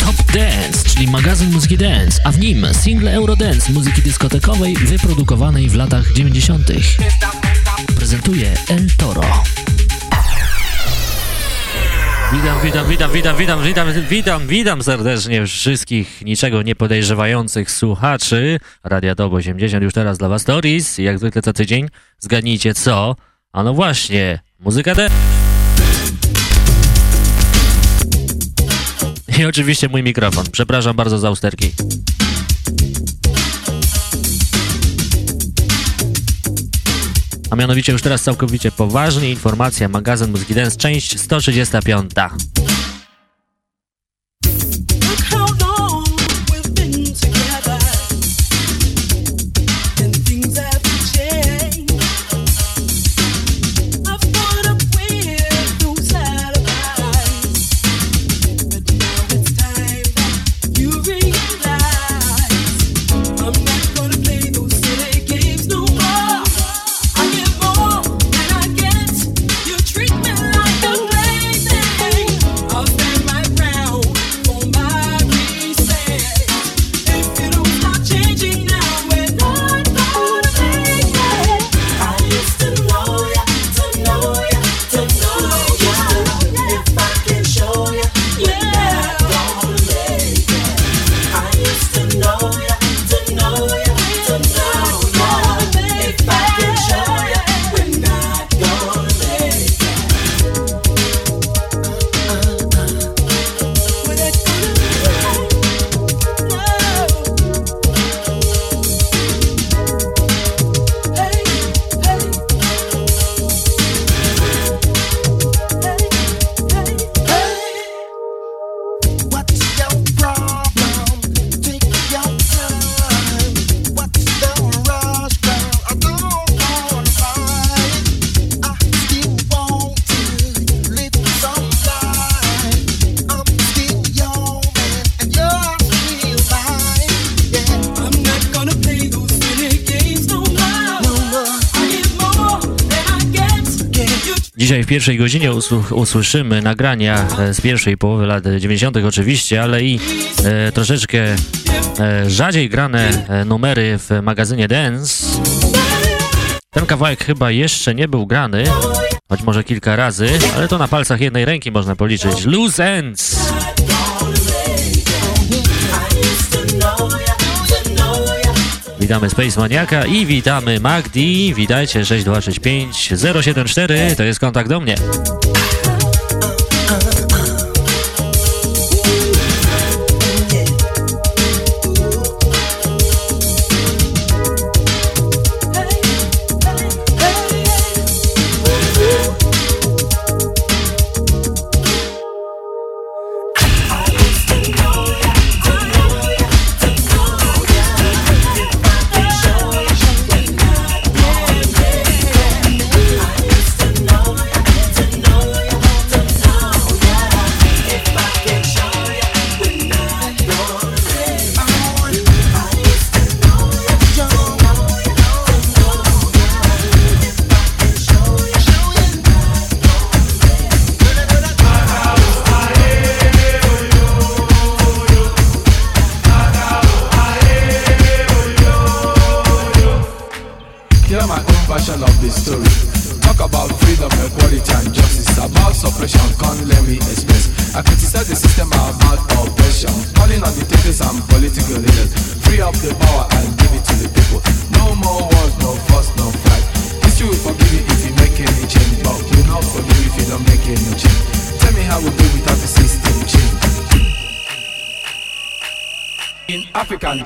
Top Dance, czyli magazyn muzyki dance, a w nim single Eurodance muzyki dyskotekowej wyprodukowanej w latach 90. Prezentuje El Toro. Witam, witam, witam, witam, witam, witam, witam, witam serdecznie wszystkich niczego nie podejrzewających słuchaczy Radia Top 80. Już teraz dla Was stories, jak zwykle co tydzień. Zgadnijcie co? A no właśnie, muzyka de... I oczywiście mój mikrofon. Przepraszam bardzo za usterki. A mianowicie już teraz całkowicie poważnie informacja magazyn Muzyki Dance, część 135. w pierwszej godzinie usłyszymy nagrania e, z pierwszej połowy lat 90. oczywiście, ale i e, troszeczkę e, rzadziej grane e, numery w magazynie Dance. Ten kawałek chyba jeszcze nie był grany, choć może kilka razy, ale to na palcach jednej ręki można policzyć. Loose Ends! Witamy Space Maniaka i witamy Magdi. Witajcie 6265 074, to jest kontakt do mnie.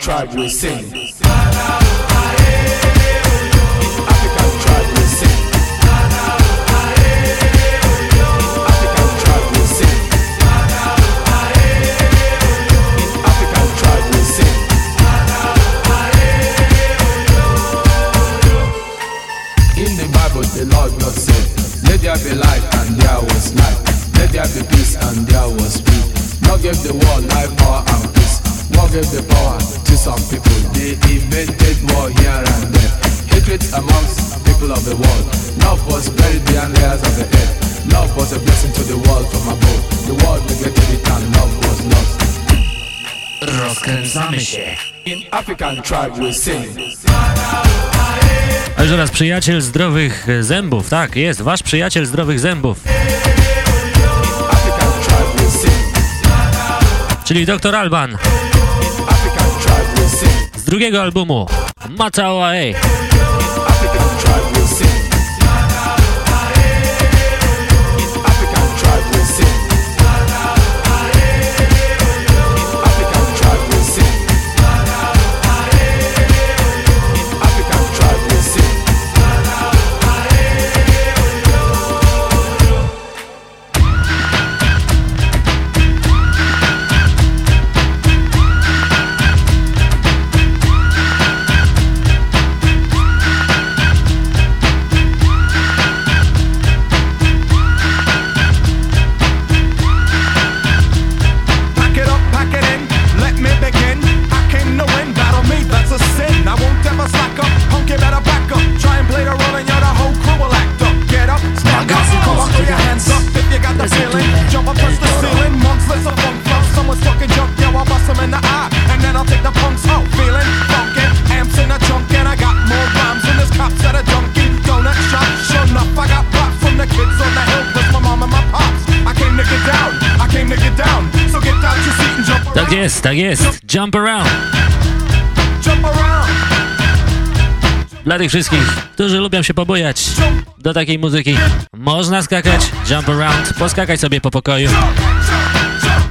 Tribe will sing. contract with sin. A już raz, przyjaciel zdrowych e, zębów, tak, jest, wasz przyjaciel zdrowych zębów. Czyli Dr. Alban. Z drugiego albumu, Macaoae. tak jest. Jump around. Dla tych wszystkich, którzy lubią się pobojać do takiej muzyki, można skakać, jump around, poskakać sobie po pokoju.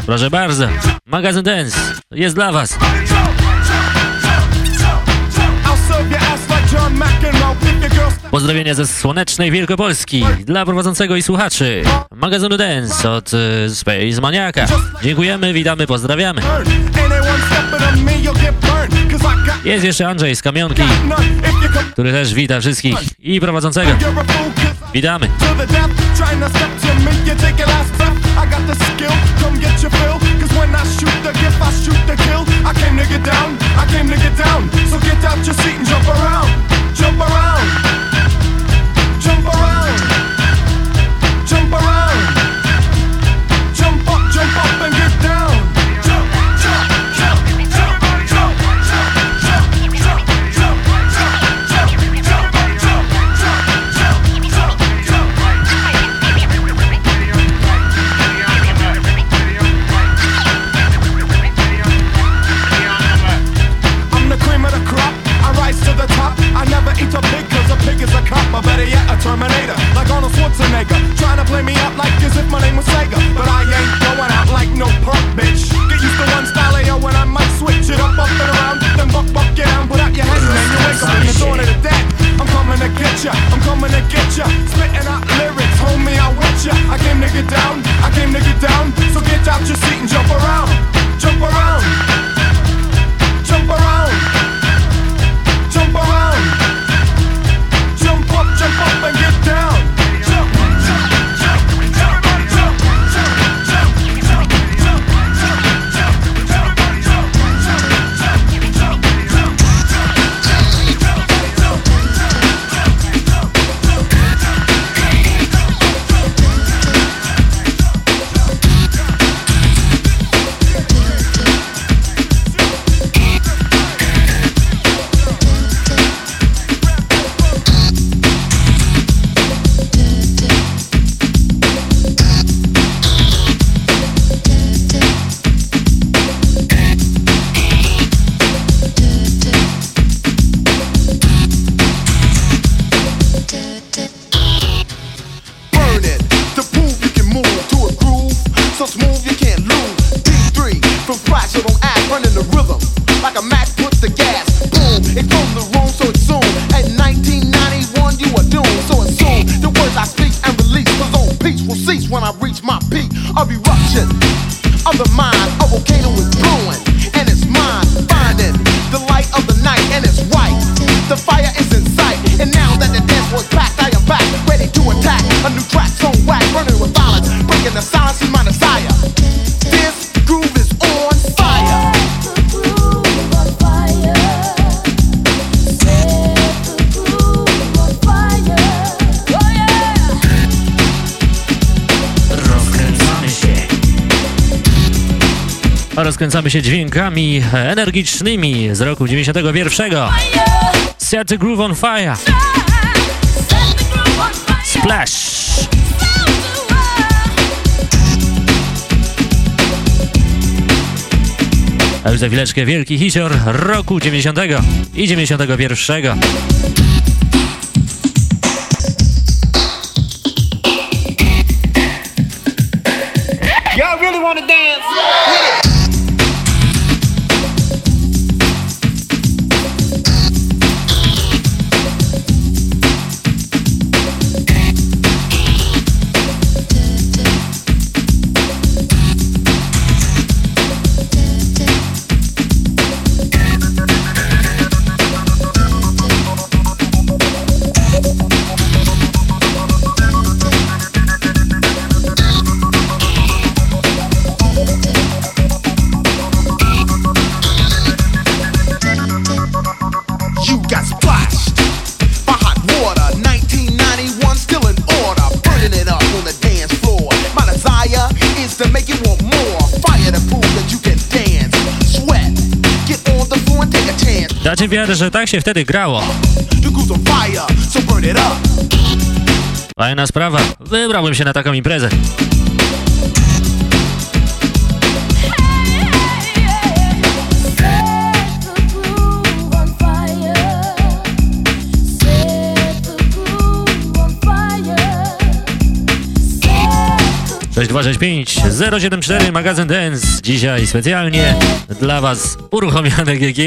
Proszę bardzo, magazyn Dance jest dla Was. Pozdrowienia ze słonecznej Wielkopolski dla prowadzącego i słuchaczy magazynu Dance od y, Space Maniaka. Dziękujemy, witamy, pozdrawiamy. Jest jeszcze Andrzej z Kamionki, który też wita wszystkich i prowadzącego. Witamy. I came to get down, so get out your seat and jump around, jump around. Rozkręcamy się dźwiękami energicznymi z roku 91. Set the groove on fire. Splash. A już za chwileczkę wielki hicior roku 90 i 91. Wiarę, że tak się wtedy grało. Fajna sprawa. Wybrałbym się na taką imprezę. Zero siedem cztery magazyn Dance. Dzisiaj specjalnie dla Was uruchomione GG.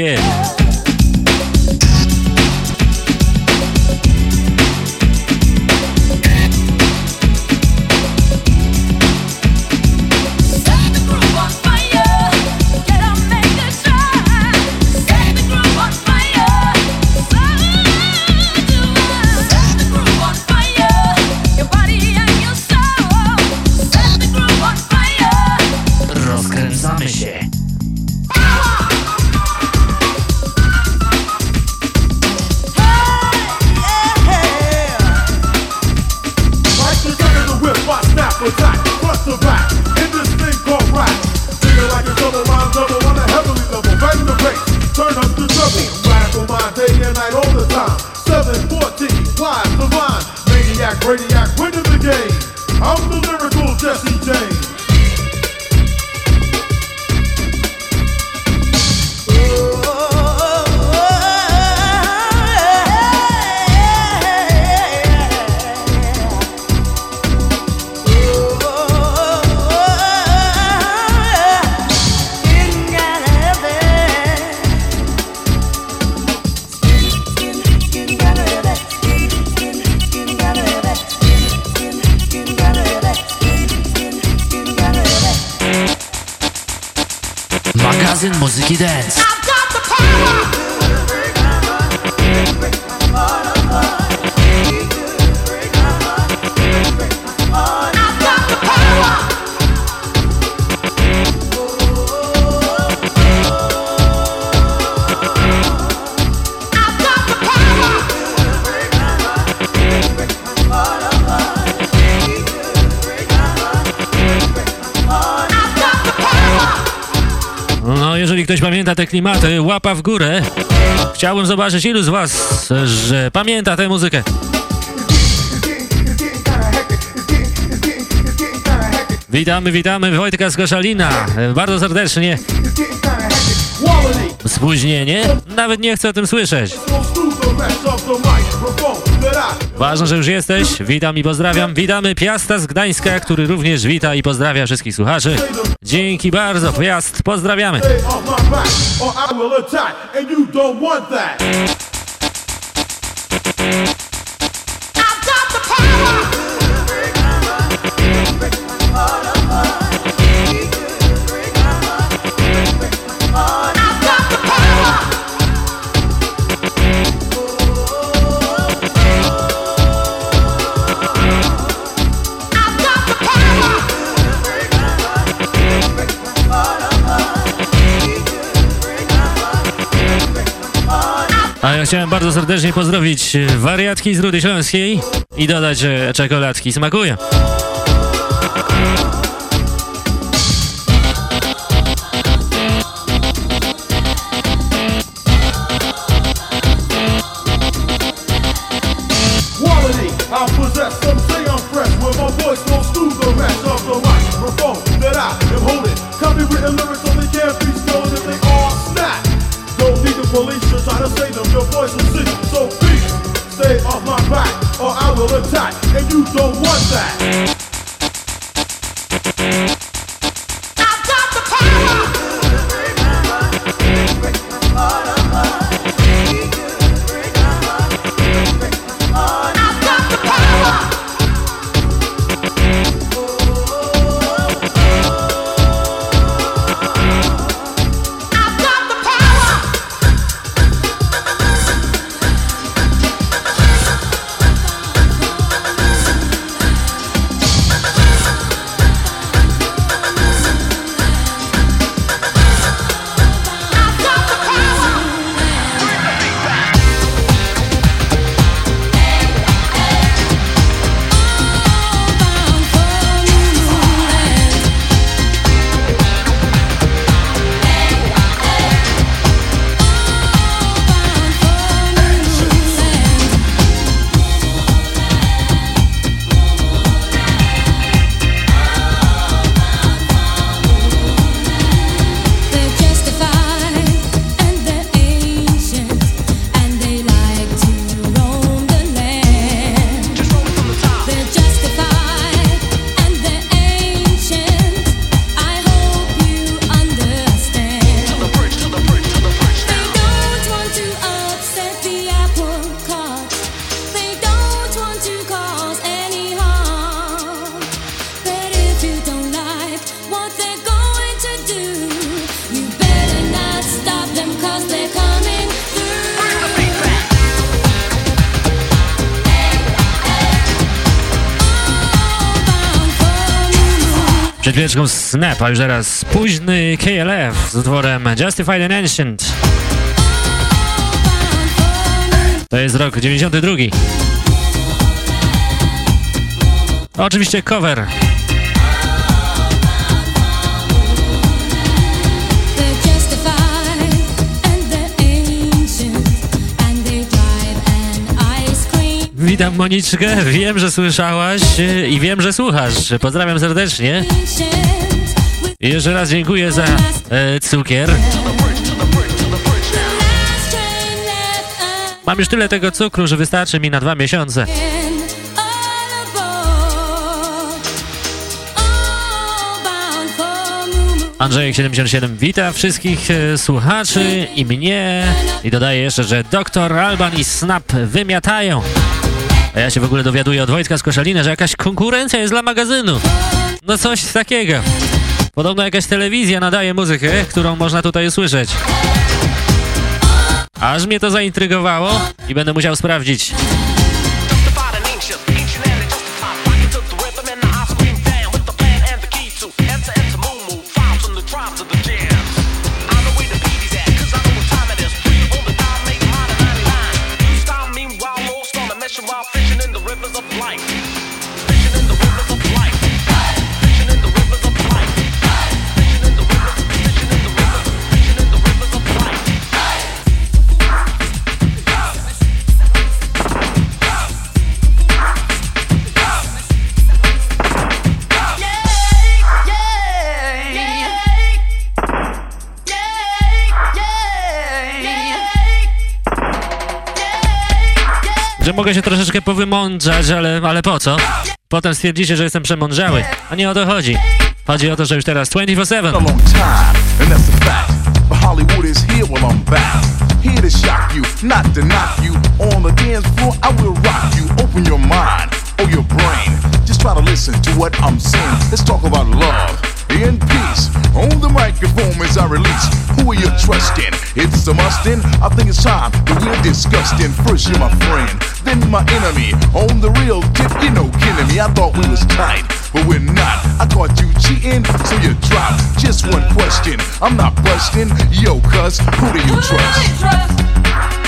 Pamięta te klimaty, łapa w górę. Chciałbym zobaczyć, ilu z was, że pamięta tę muzykę. Witamy, witamy Wojtka z Koszalina. Bardzo serdecznie. Spóźnienie? Nawet nie chcę o tym słyszeć. Ważne, że już jesteś. Witam i pozdrawiam. Witamy Piasta z Gdańska, który również wita i pozdrawia wszystkich słuchaczy. Dzięki bardzo, Piast. Pozdrawiamy. and you. Chciałem bardzo serdecznie pozdrowić wariatki z Rudy Śląskiej i dodać, że czekoladki smakują. and you don't want that. Chwileczką Snap, a już teraz późny KLF z utworem Justified and Ancient. To jest rok 92. Oczywiście cover Witam Moniczkę, wiem, że słyszałaś i wiem, że słuchasz. Pozdrawiam serdecznie. Jeszcze raz dziękuję za e, cukier. Mam już tyle tego cukru, że wystarczy mi na dwa miesiące. Andrzejek77 wita wszystkich e, słuchaczy i mnie i dodaje jeszcze, że doktor Alban i Snap wymiatają. A ja się w ogóle dowiaduję od Wojtka z Koszalina, że jakaś konkurencja jest dla magazynu. No coś takiego. Podobno jakaś telewizja nadaje muzykę, którą można tutaj usłyszeć. Aż mnie to zaintrygowało i będę musiał sprawdzić. Że mogę się troszeczkę powymądrzać, ale, ale po co? Potem stwierdzicie, że jestem przemądrzały. A nie o to chodzi. Chodzi o to, że już teraz 24-7. Hollywood is here while I'm back. Here to shock you, not to knock you. On the dance floor, I will rock you. Open your mind or your brain. Just try to listen to what I'm saying. Let's talk about love in peace. On the microphone as I release. Who are you trusting? It's a mustin'. I think it's time that we're disgusting. First you're my friend, then my enemy. On the real tip, you know, kidding me. I thought we was tight, but we're not. I caught you cheating, so you drop. Just one question. I'm not busting. Yo, cuz, who do you trust?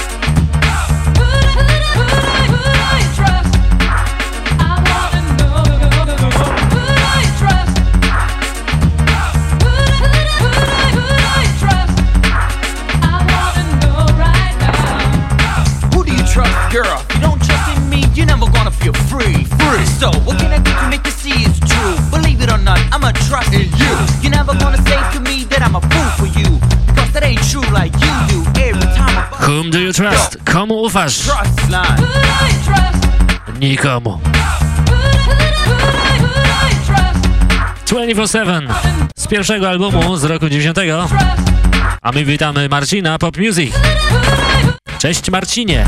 So, what can I do to make you see it's true? Believe it or not, I'ma trust in you. You're never gonna say to me that I'm a fool for you. Because that ain't true like you do. Every time I Whom do you trust? Komu ufasz? Trust line. Nikomu. 24-7 z pierwszego albumu z roku 90. A my witamy Marcina Pop Music. Cześć Marcinie.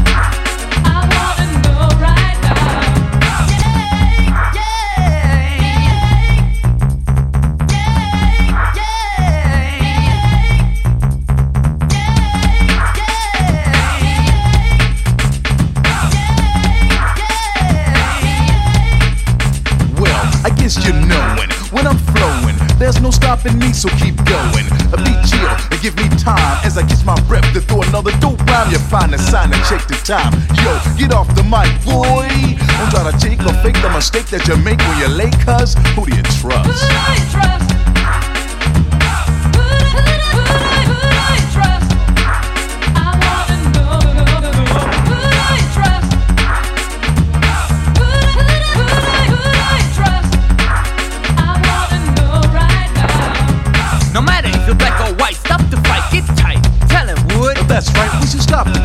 There's no stopping me, so keep going. Be chill and give me time as I catch my breath to throw another dope rhyme. You find a sign and check the time. Yo, get off the mic, boy. Don't try to take or fake the mistake that you make when you're late, cuz who do you trust? Who do you trust?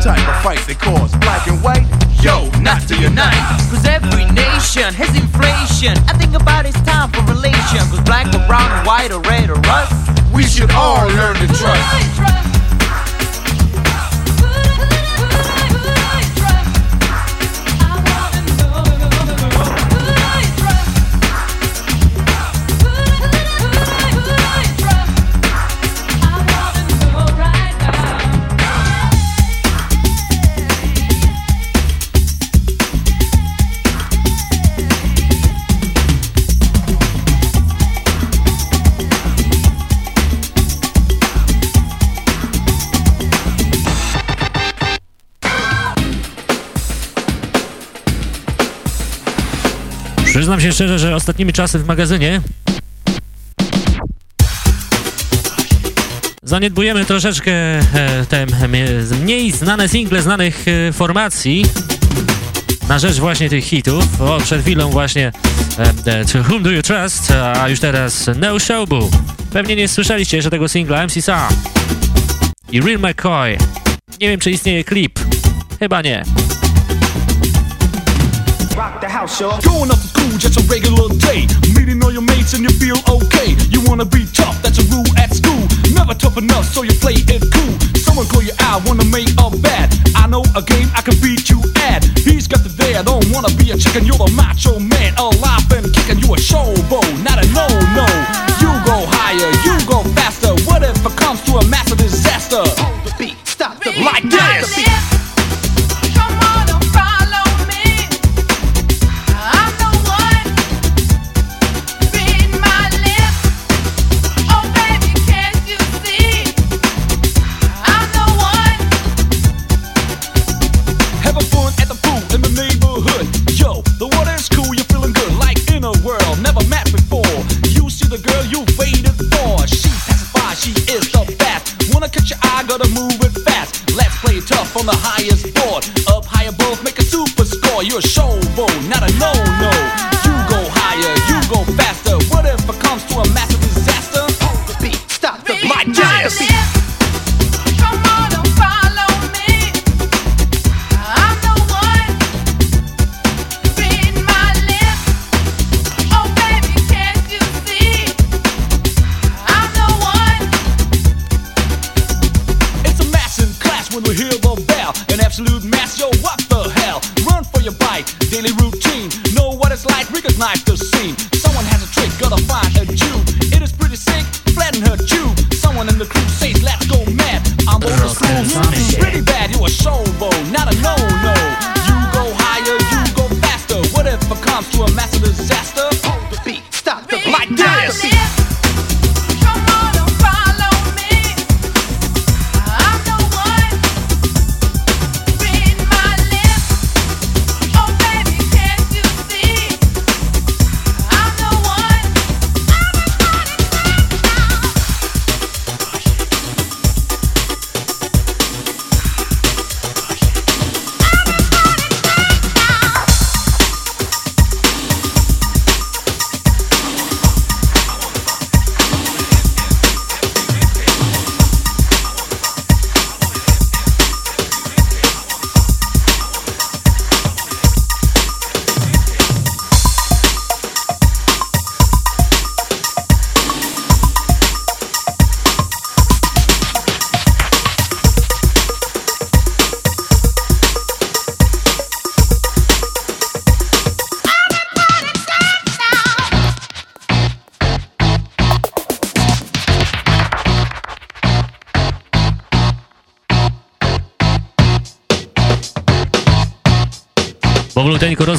Type of fight they cause black and white. Yo, not to unite. Cause every nation has inflation. I think about it's time for relation. Cause black or brown or white or red or us, we should all learn to trust. Przyznam się szczerze, że ostatnimi czasy w magazynie zaniedbujemy troszeczkę e, te mniej znane single znanych e, formacji na rzecz właśnie tych hitów. O, przed chwilą właśnie e, To Whom Do You Trust, a już teraz No Showbu. Pewnie nie słyszeliście jeszcze tego singla MC Sam i Real McCoy. Nie wiem, czy istnieje klip. Chyba nie. House, y'all. Going up to school, just a regular day. Meeting all your mates and you feel okay. You wanna be tough, that's a rule at school. Never tough enough, so you play it cool. Someone call you out, wanna make a bet. I know a game I can beat you at. He's got the day, I don't wanna be a chicken. You're the macho man, alive and kicking. You a showboat, not a no no. You go higher, you go faster. What if it comes to a massive disaster? Hold the beat, stop the beat, like this. On the highest board. Up high above, make a super score. You're a showboat, not a no-no.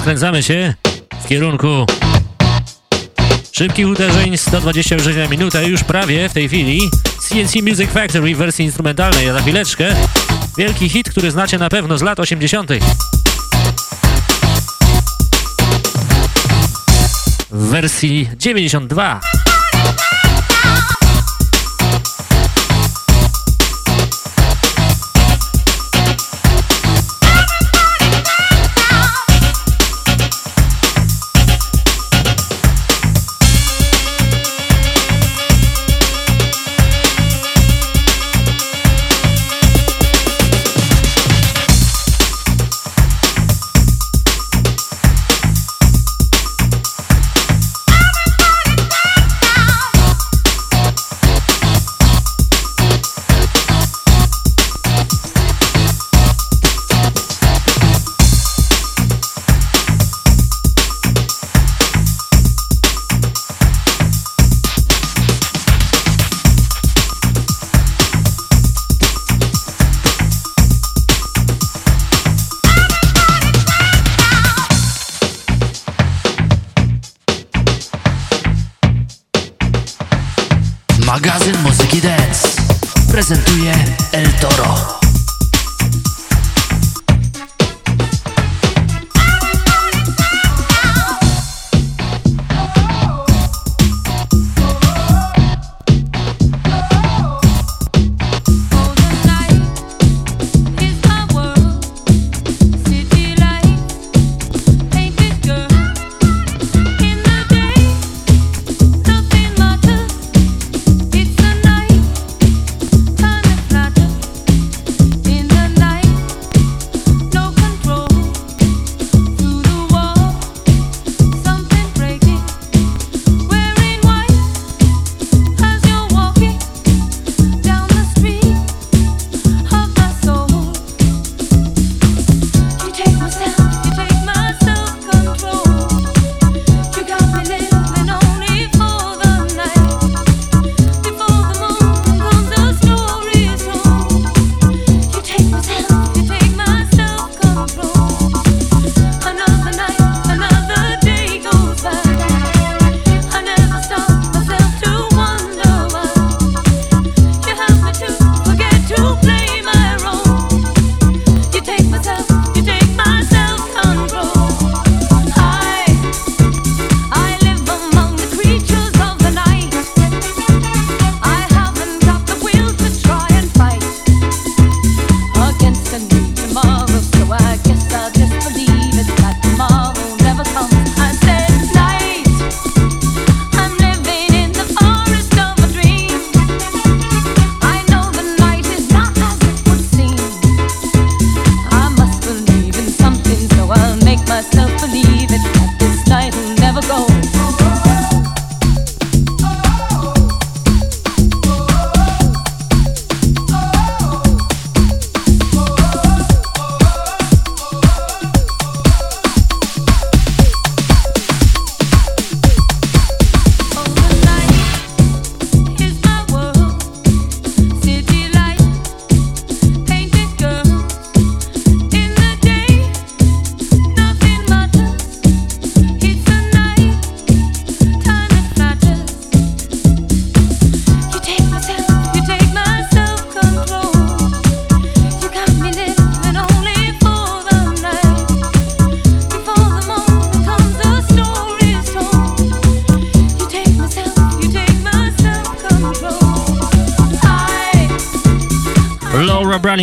Rozkręcamy się w kierunku szybkich uderzeń, 120 uderzeń na minutę, już prawie w tej chwili CNC Music Factory w wersji instrumentalnej, a za chwileczkę wielki hit, który znacie na pewno z lat 80. w wersji 92.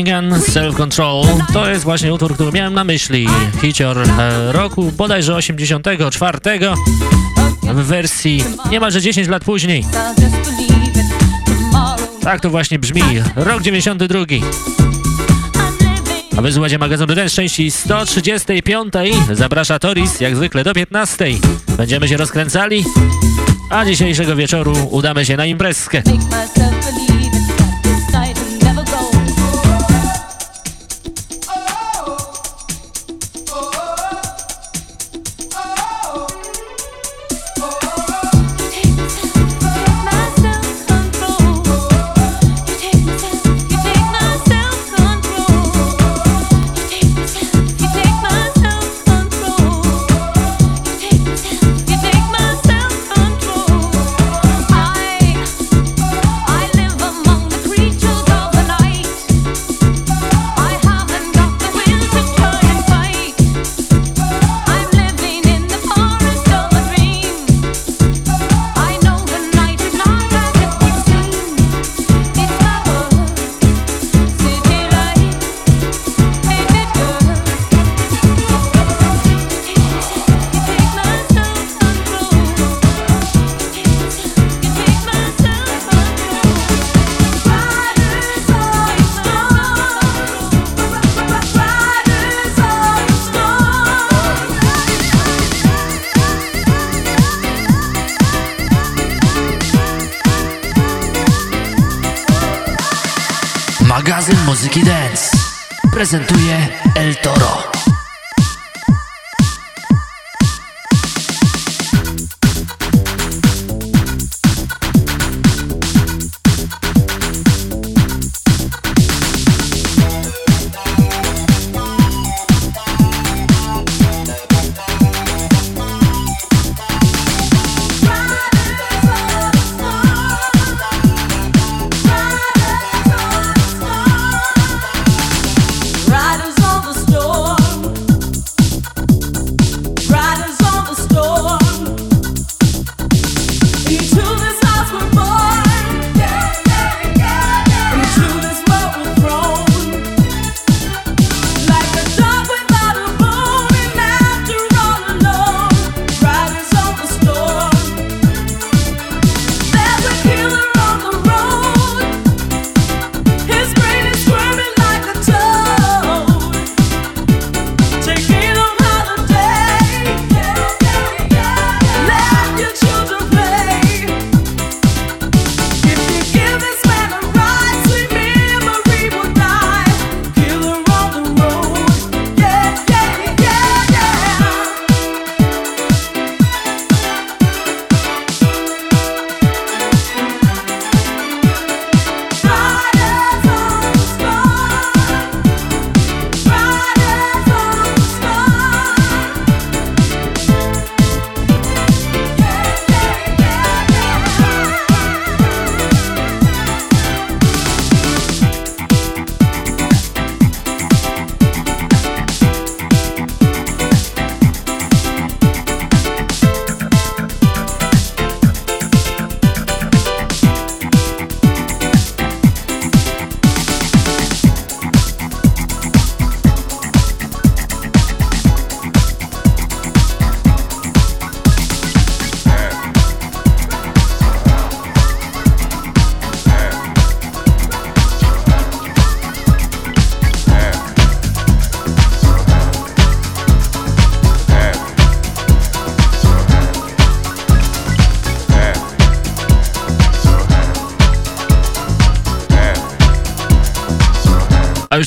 Branigan, Self Control. To jest właśnie utwór, który miałem na myśli. Hicior e, roku bodajże 84 w wersji niemalże 10 lat później. Tak to właśnie brzmi. Rok 92. A wysłuchacie magazynu Dance części 135. Zaprasza Toris jak zwykle do 15. Będziemy się rozkręcali, a dzisiejszego wieczoru udamy się na imprezkę.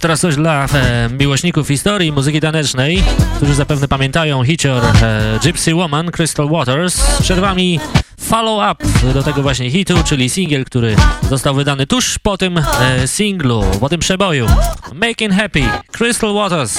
Teraz coś dla e, miłośników historii muzyki tanecznej, którzy zapewne pamiętają hicior e, Gypsy Woman, Crystal Waters. Przed wami follow up do tego właśnie hitu, czyli singiel, który został wydany tuż po tym e, singlu, po tym przeboju. Making Happy, Crystal Waters.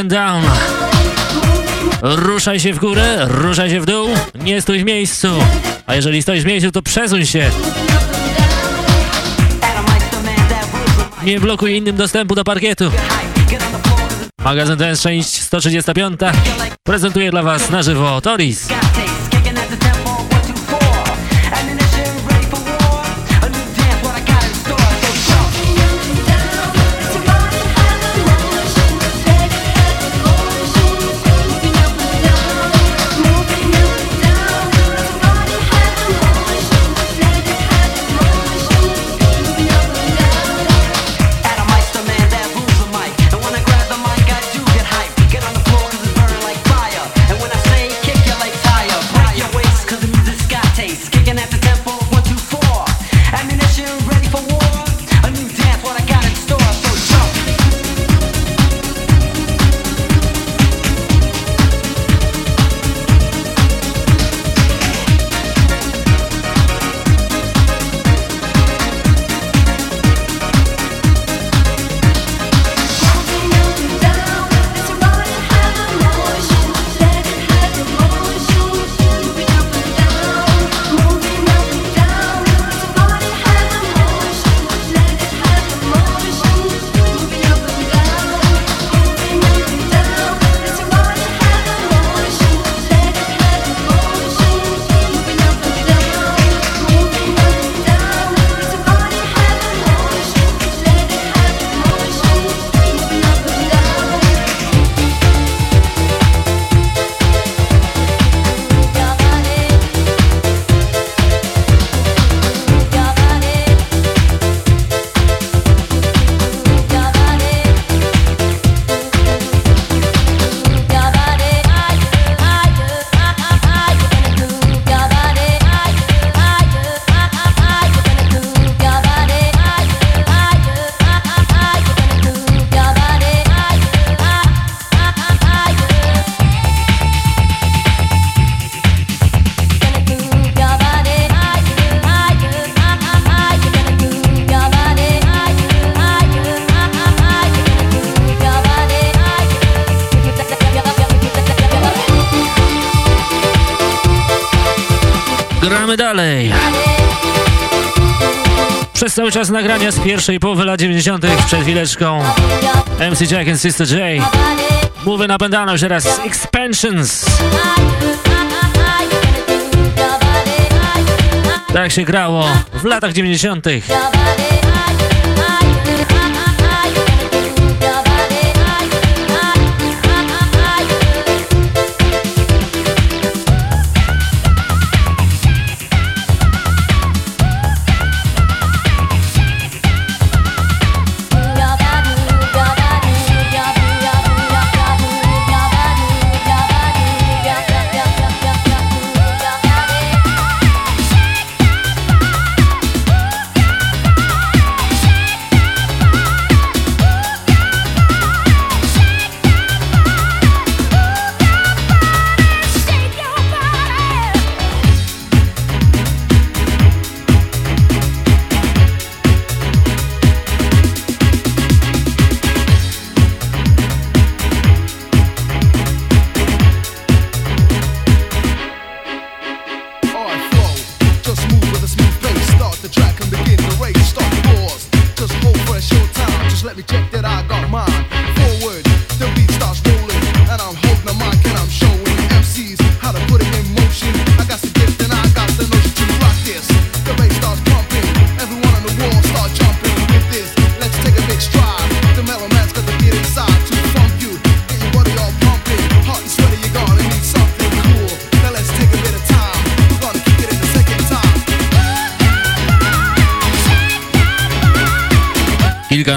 And down. Ruszaj się w górę, ruszaj się w dół, nie stój w miejscu. A jeżeli stoisz w miejscu, to przesuń się. Nie blokuj innym dostępu do parkietu. Magazyn Dance część 135 prezentuje dla Was na żywo Toris. Cały czas nagrania z pierwszej połowy lat 90. przed chwileczką MC Jack and Sister J. Mówię napędano już teraz Expansions. Tak się grało w latach 90.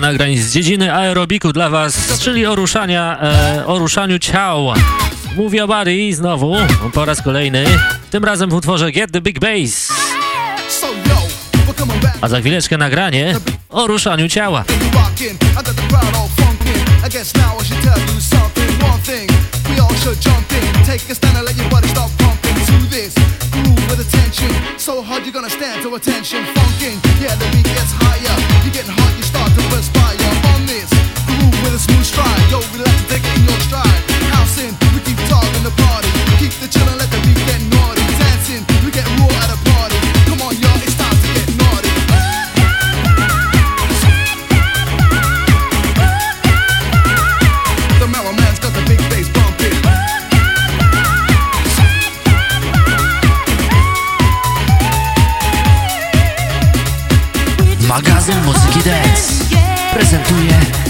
nagrań z dziedziny aerobiku dla Was, czyli o, ruszania, e, o ruszaniu ciał. Mówię o Body znowu, po raz kolejny, tym razem w utworze Get the Big Bass. A za chwileczkę nagranie o ruszaniu ciała. groove with attention. So hard you're gonna stand to attention. Funking, yeah, the beat gets higher. You're getting hot, you start to perspire. On this groove with a smooth stride. Yo, relax and take it in your stride. House in, we keep talking the party. Keep the chillin', let the beat prezentuje.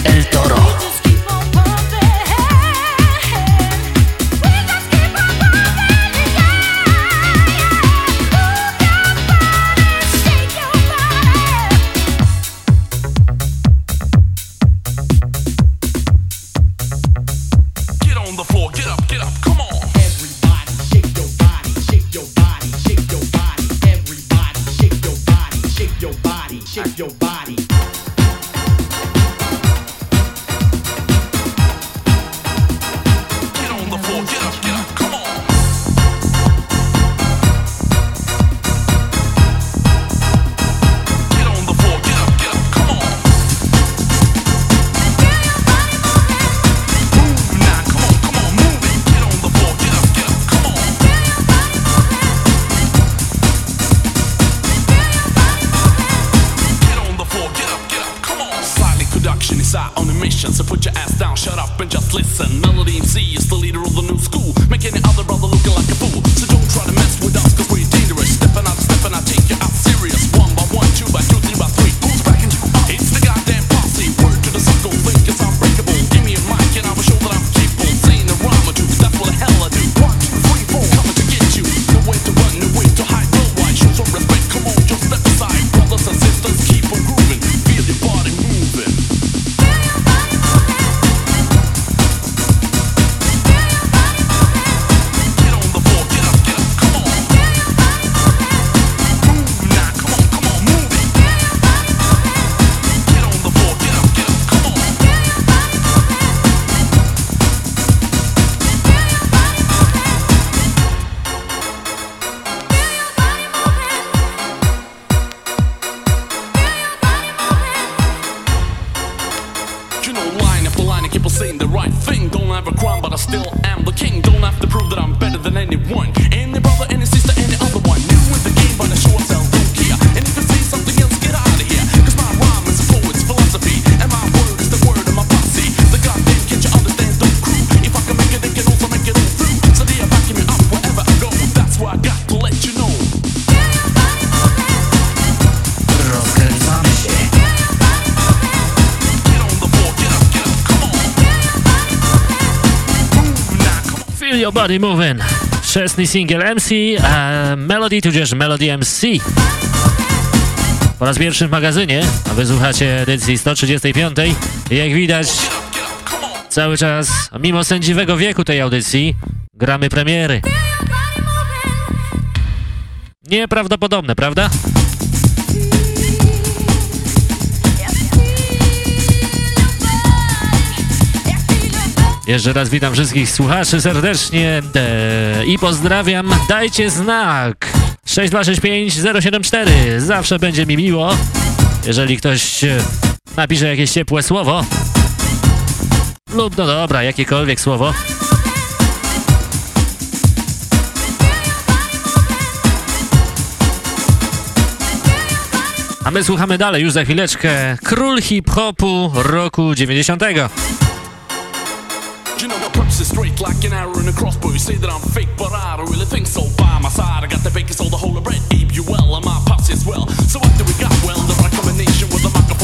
Body Moving. Wczesny singiel MC, a Melody tudzież Melody MC. Po raz pierwszy w magazynie, a wysłuchacie edycji 135. Jak widać, cały czas, mimo sędziwego wieku tej audycji, gramy premiery. Nieprawdopodobne, prawda? Jeszcze raz witam wszystkich słuchaczy serdecznie e, i pozdrawiam. Dajcie znak 6265074. Zawsze będzie mi miło, jeżeli ktoś e, napisze jakieś ciepłe słowo lub no dobra, jakiekolwiek słowo. A my słuchamy dalej już za chwileczkę Król hip-hopu roku 90. You know my punch is straight like an arrow in a crossbow. You say that I'm fake, but I don't really think so. By my side, I got the bacon, so the whole of bread. Abe, you well, and my pops as well. So what do we got? Well, the right combination with a microphone.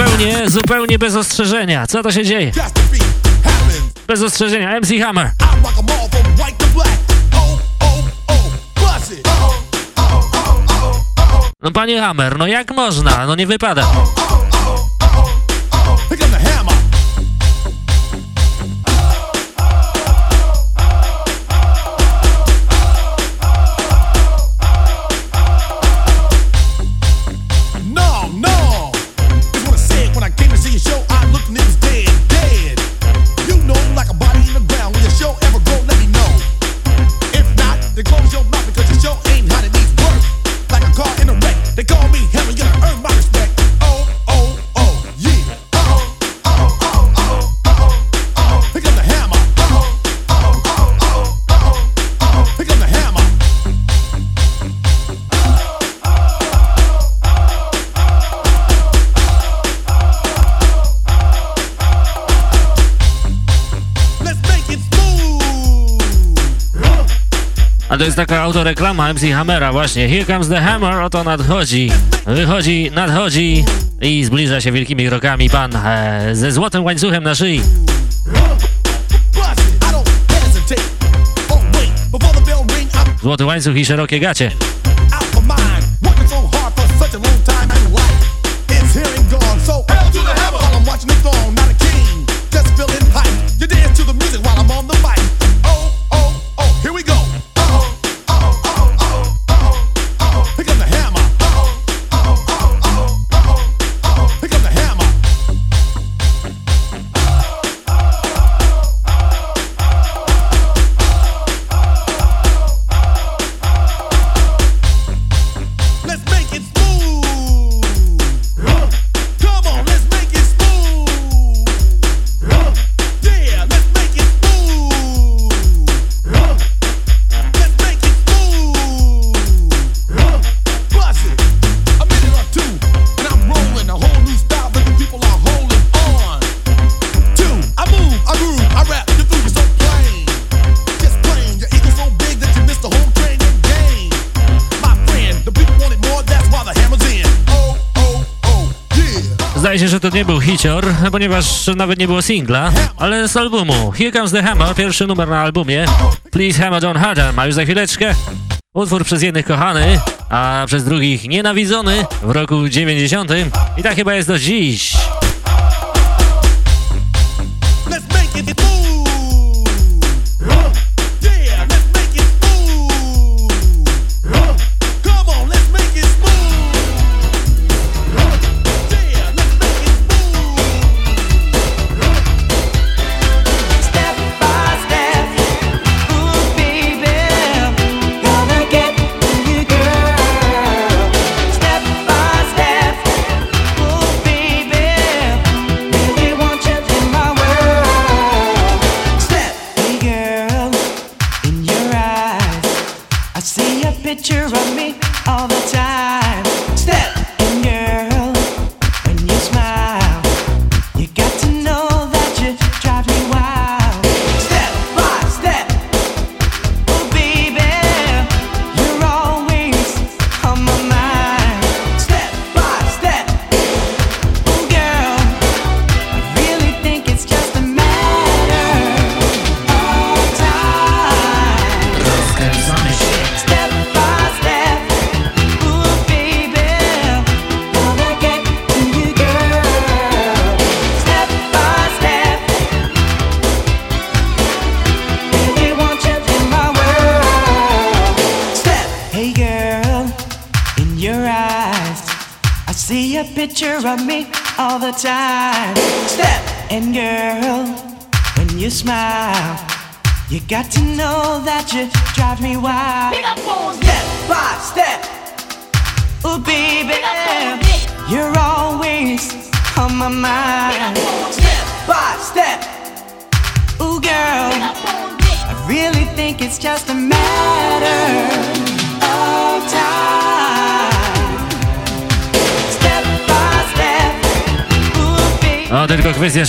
Zupełnie, zupełnie bez ostrzeżenia. Co to się dzieje? Bez ostrzeżenia. MC Hammer. No panie Hammer, no jak można? No nie wypada. Jest taka autoreklama MC Hammera właśnie. Here comes the hammer, oto nadchodzi. Wychodzi, nadchodzi i zbliża się wielkimi krokami pan e, ze złotym łańcuchem na szyi. Złoty łańcuch i szerokie gacie. Nie był hicior, ponieważ nawet nie było singla, ale z albumu Here Comes the Hammer, pierwszy numer na albumie Please Hammer John Harder ma już za chwileczkę. Utwór przez jednych kochany, a przez drugich nienawidzony w roku 90. I tak chyba jest do dziś.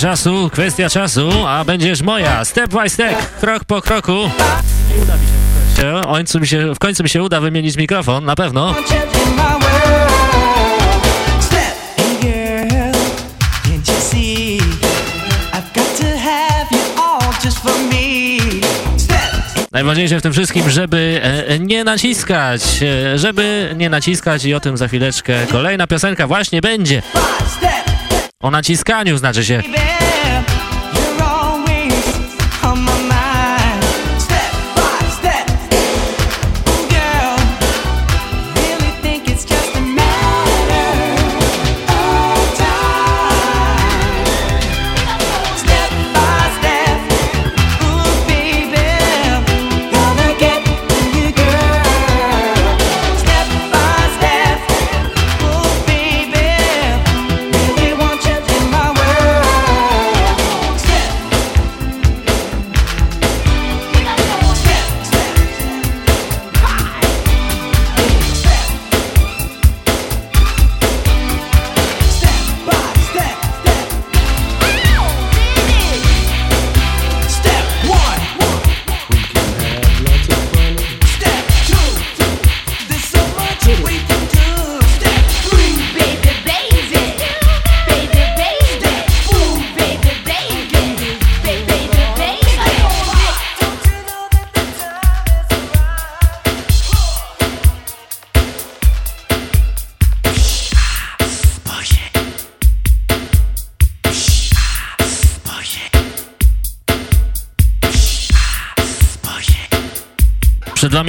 Czasu, kwestia czasu, a będziesz moja. Step by step, krok po kroku. Uda mi się w końcu mi się, w końcu mi się uda wymienić mikrofon, na pewno. Najważniejsze w tym wszystkim, żeby e, nie naciskać, e, żeby nie naciskać i o tym za chwileczkę. Kolejna piosenka właśnie będzie. O naciskaniu znaczy się.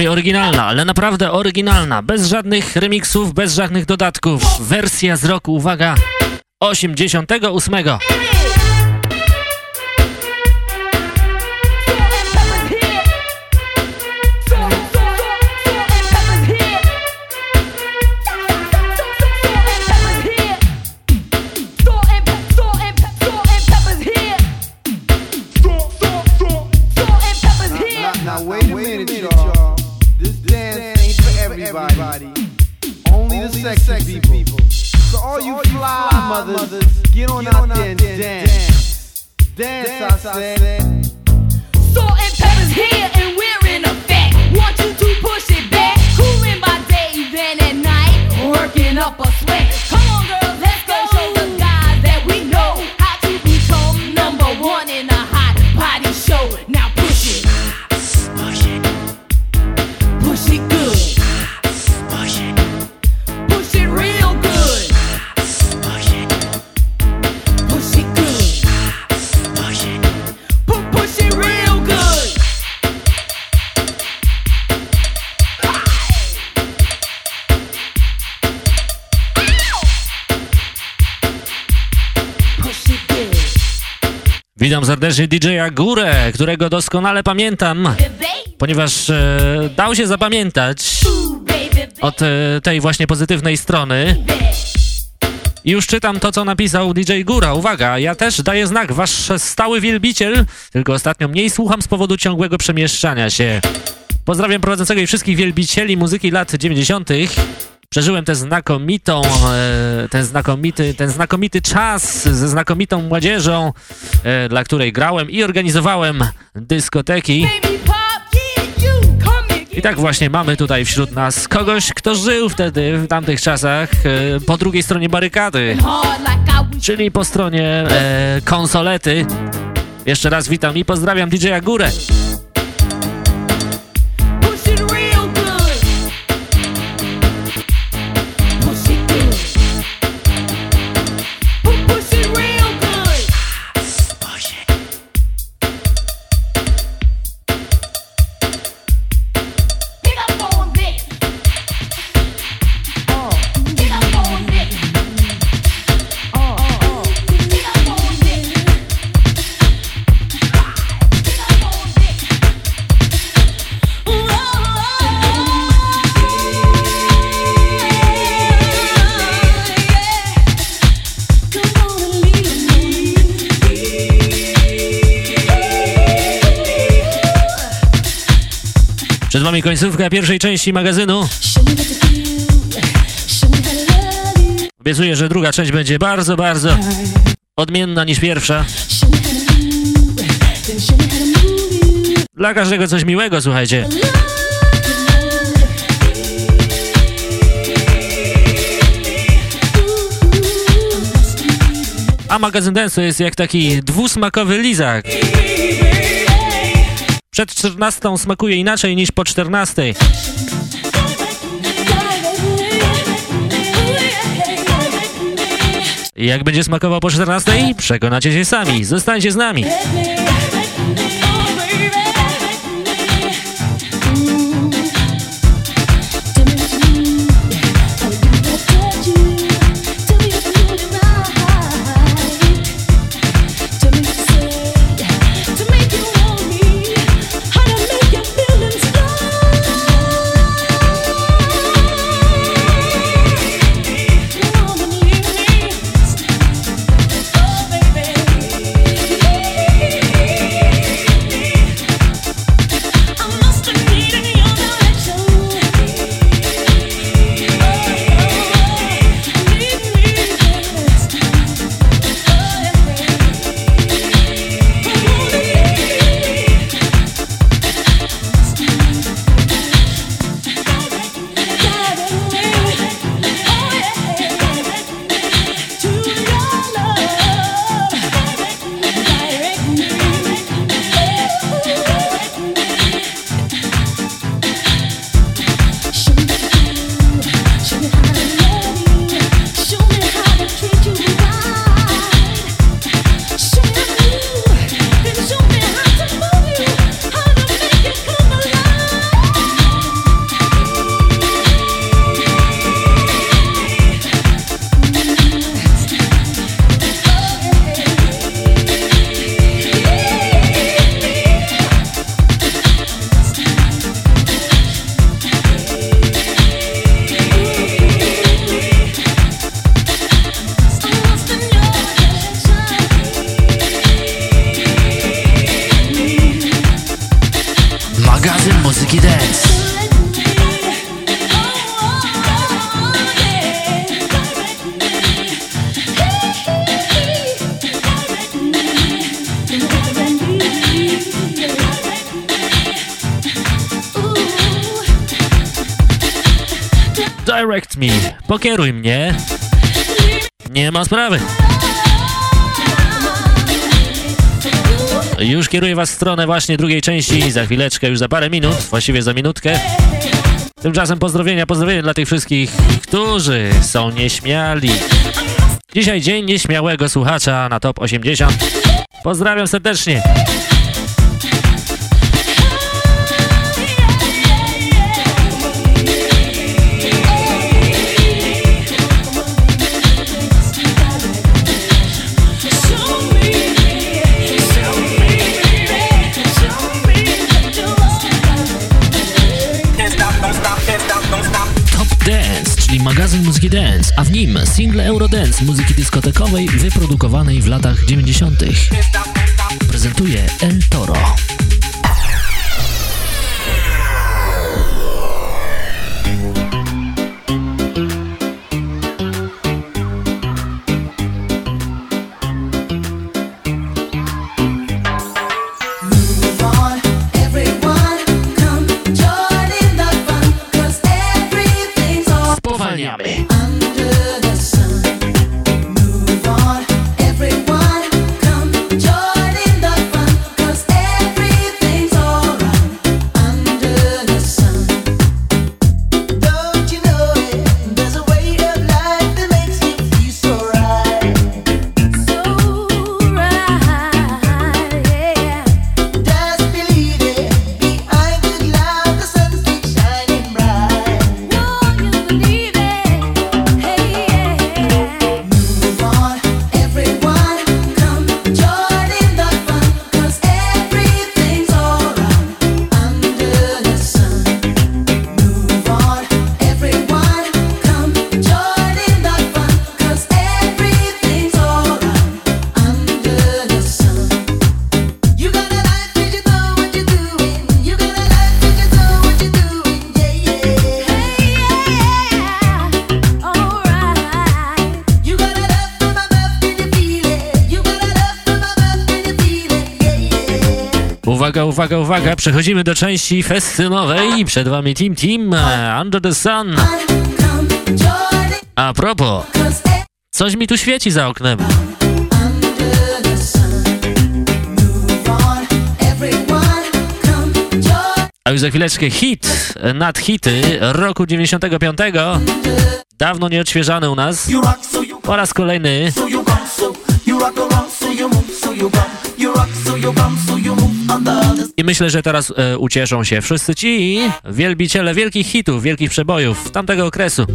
Wami oryginalna, ale naprawdę oryginalna, bez żadnych remixów, bez żadnych dodatków. Wersja z roku, uwaga, 88. Dance, Witam serdecznie DJ-a Górę, którego doskonale pamiętam, ponieważ e, dał się zapamiętać od e, tej właśnie pozytywnej strony. I Już czytam to, co napisał DJ Góra. Uwaga, ja też daję znak, wasz stały wielbiciel, tylko ostatnio mniej słucham z powodu ciągłego przemieszczania się. Pozdrawiam prowadzącego i wszystkich wielbicieli muzyki lat 90. Przeżyłem tę znakomitą, e, ten, znakomity, ten znakomity czas ze znakomitą młodzieżą, e, dla której grałem i organizowałem dyskoteki. I tak właśnie mamy tutaj wśród nas kogoś, kto żył wtedy, w tamtych czasach, e, po drugiej stronie barykady, czyli po stronie e, konsolety. Jeszcze raz witam i pozdrawiam DJ-a Górę. Wami końcówka pierwszej części magazynu. Obiecuję, że druga część będzie bardzo, bardzo odmienna niż pierwsza. Dla każdego coś miłego, słuchajcie. A magazyn Dance jest jak taki dwusmakowy lizak. Przed 14 smakuje inaczej niż po 14. Jak będzie smakował po 14? Przekonacie się sami. Zostańcie z nami. Was w stronę właśnie drugiej części, za chwileczkę, już za parę minut, właściwie za minutkę. Tymczasem pozdrowienia, pozdrowienia dla tych wszystkich, którzy są nieśmiali. Dzisiaj dzień nieśmiałego słuchacza na top 80. Pozdrawiam serdecznie. A w nim single Eurodance muzyki dyskotekowej wyprodukowanej w latach 90. Prezentuje El Toro. Spowalniamy. Uwaga, uwaga, uwaga, przechodzimy do części festynowej. Przed wami Team Team e, Under the Sun. A propos, coś mi tu świeci za oknem. A już za chwileczkę hit nad hity roku 95. Dawno nieodświeżany u nas. Po raz kolejny. I myślę, że teraz e, ucieszą się wszyscy ci wielbiciele wielkich hitów, wielkich przebojów tamtego okresu.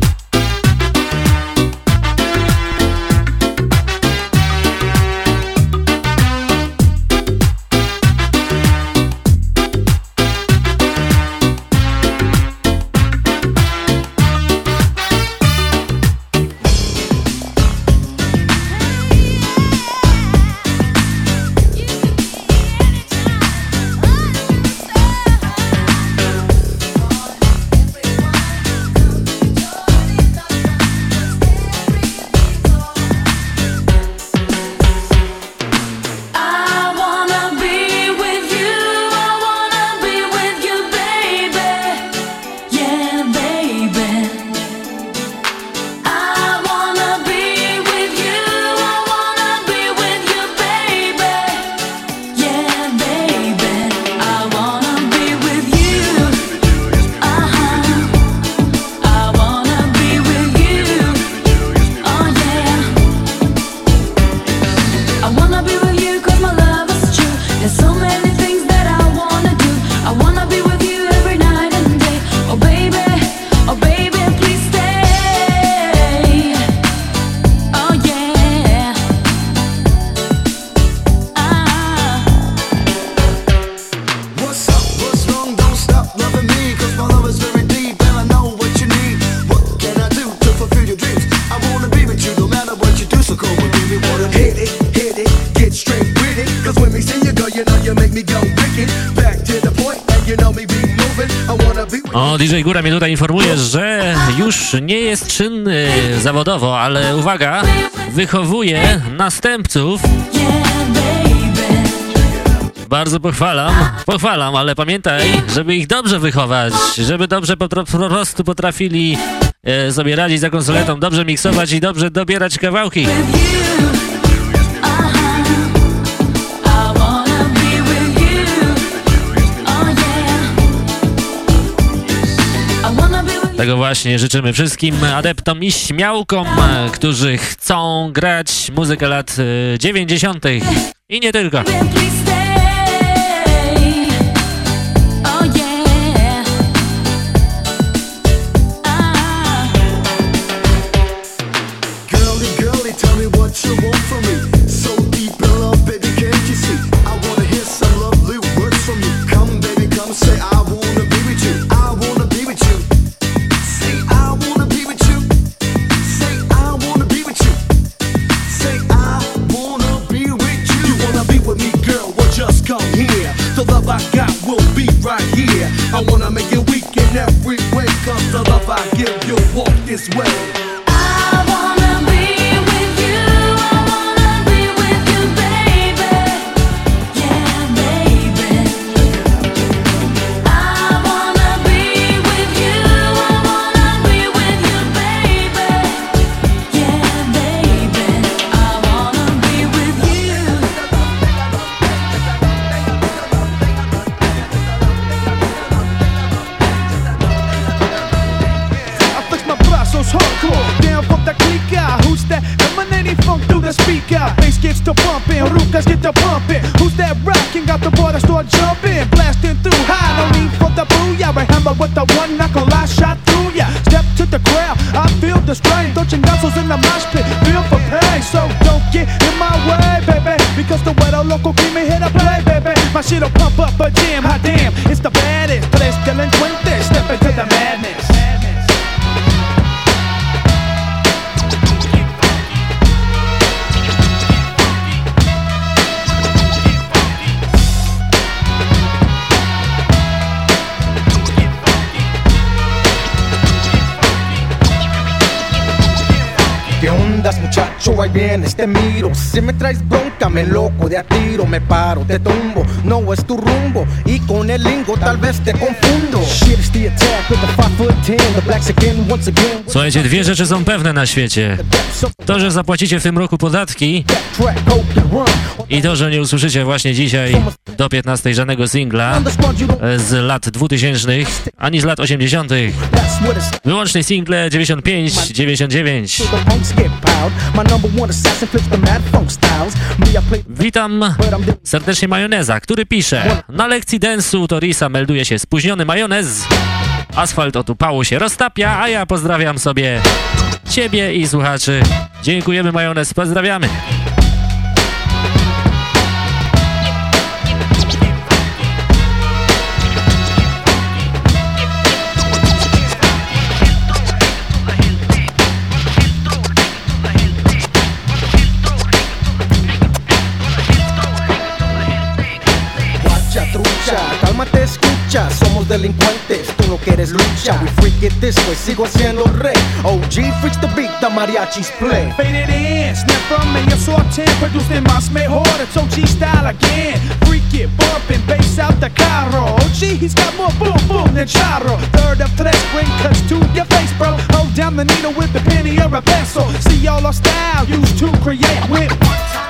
Już nie jest czynny zawodowo, ale uwaga, wychowuje następców. Bardzo pochwalam, pochwalam, ale pamiętaj, żeby ich dobrze wychować, żeby dobrze po, prostu potrafili e, sobie radzić za konsoletą, dobrze miksować i dobrze dobierać kawałki. Tego właśnie życzymy wszystkim adeptom i śmiałkom, którzy chcą grać muzykę lat e, 90. i nie tylko. This way. Te miro. Si me traes bronca, me loco de a tiro Me paro, te tumbo, no es tu rumbo Y con el lingo tal vez te confundo. Shit is the attack with the 5 foot 10 The blacks again, once again. Słuchajcie, dwie rzeczy są pewne na świecie. To, że zapłacicie w tym roku podatki i to, że nie usłyszycie właśnie dzisiaj do 15 żadnego singla z lat 2000 ani z lat 80. Wyłącznie single 95, 99. The punks get piled My number one assassin flips the mad funk styles Me, I play Witam serdecznie Majoneza, który pisze Na lekcji densu to Risa melduje się spóźniony majonez Asfalt od upału się roztapia, a ja pozdrawiam sobie ciebie i słuchaczy. Dziękujemy Majonez, pozdrawiamy. Delincuentes, tú no quieres lucha We freak it this way, sigo siendo rey OG freaks the beat, the mariachis play Faded in, snap from me, yo ten, producing más mejor, it's OG style again. Freak it, bumping, bass out the carro. OG, he's got more boom boom than charro. Third of tres, bring cuts to your face, bro. Hold down the needle with a penny or a pencil. See all our style used to create with one time.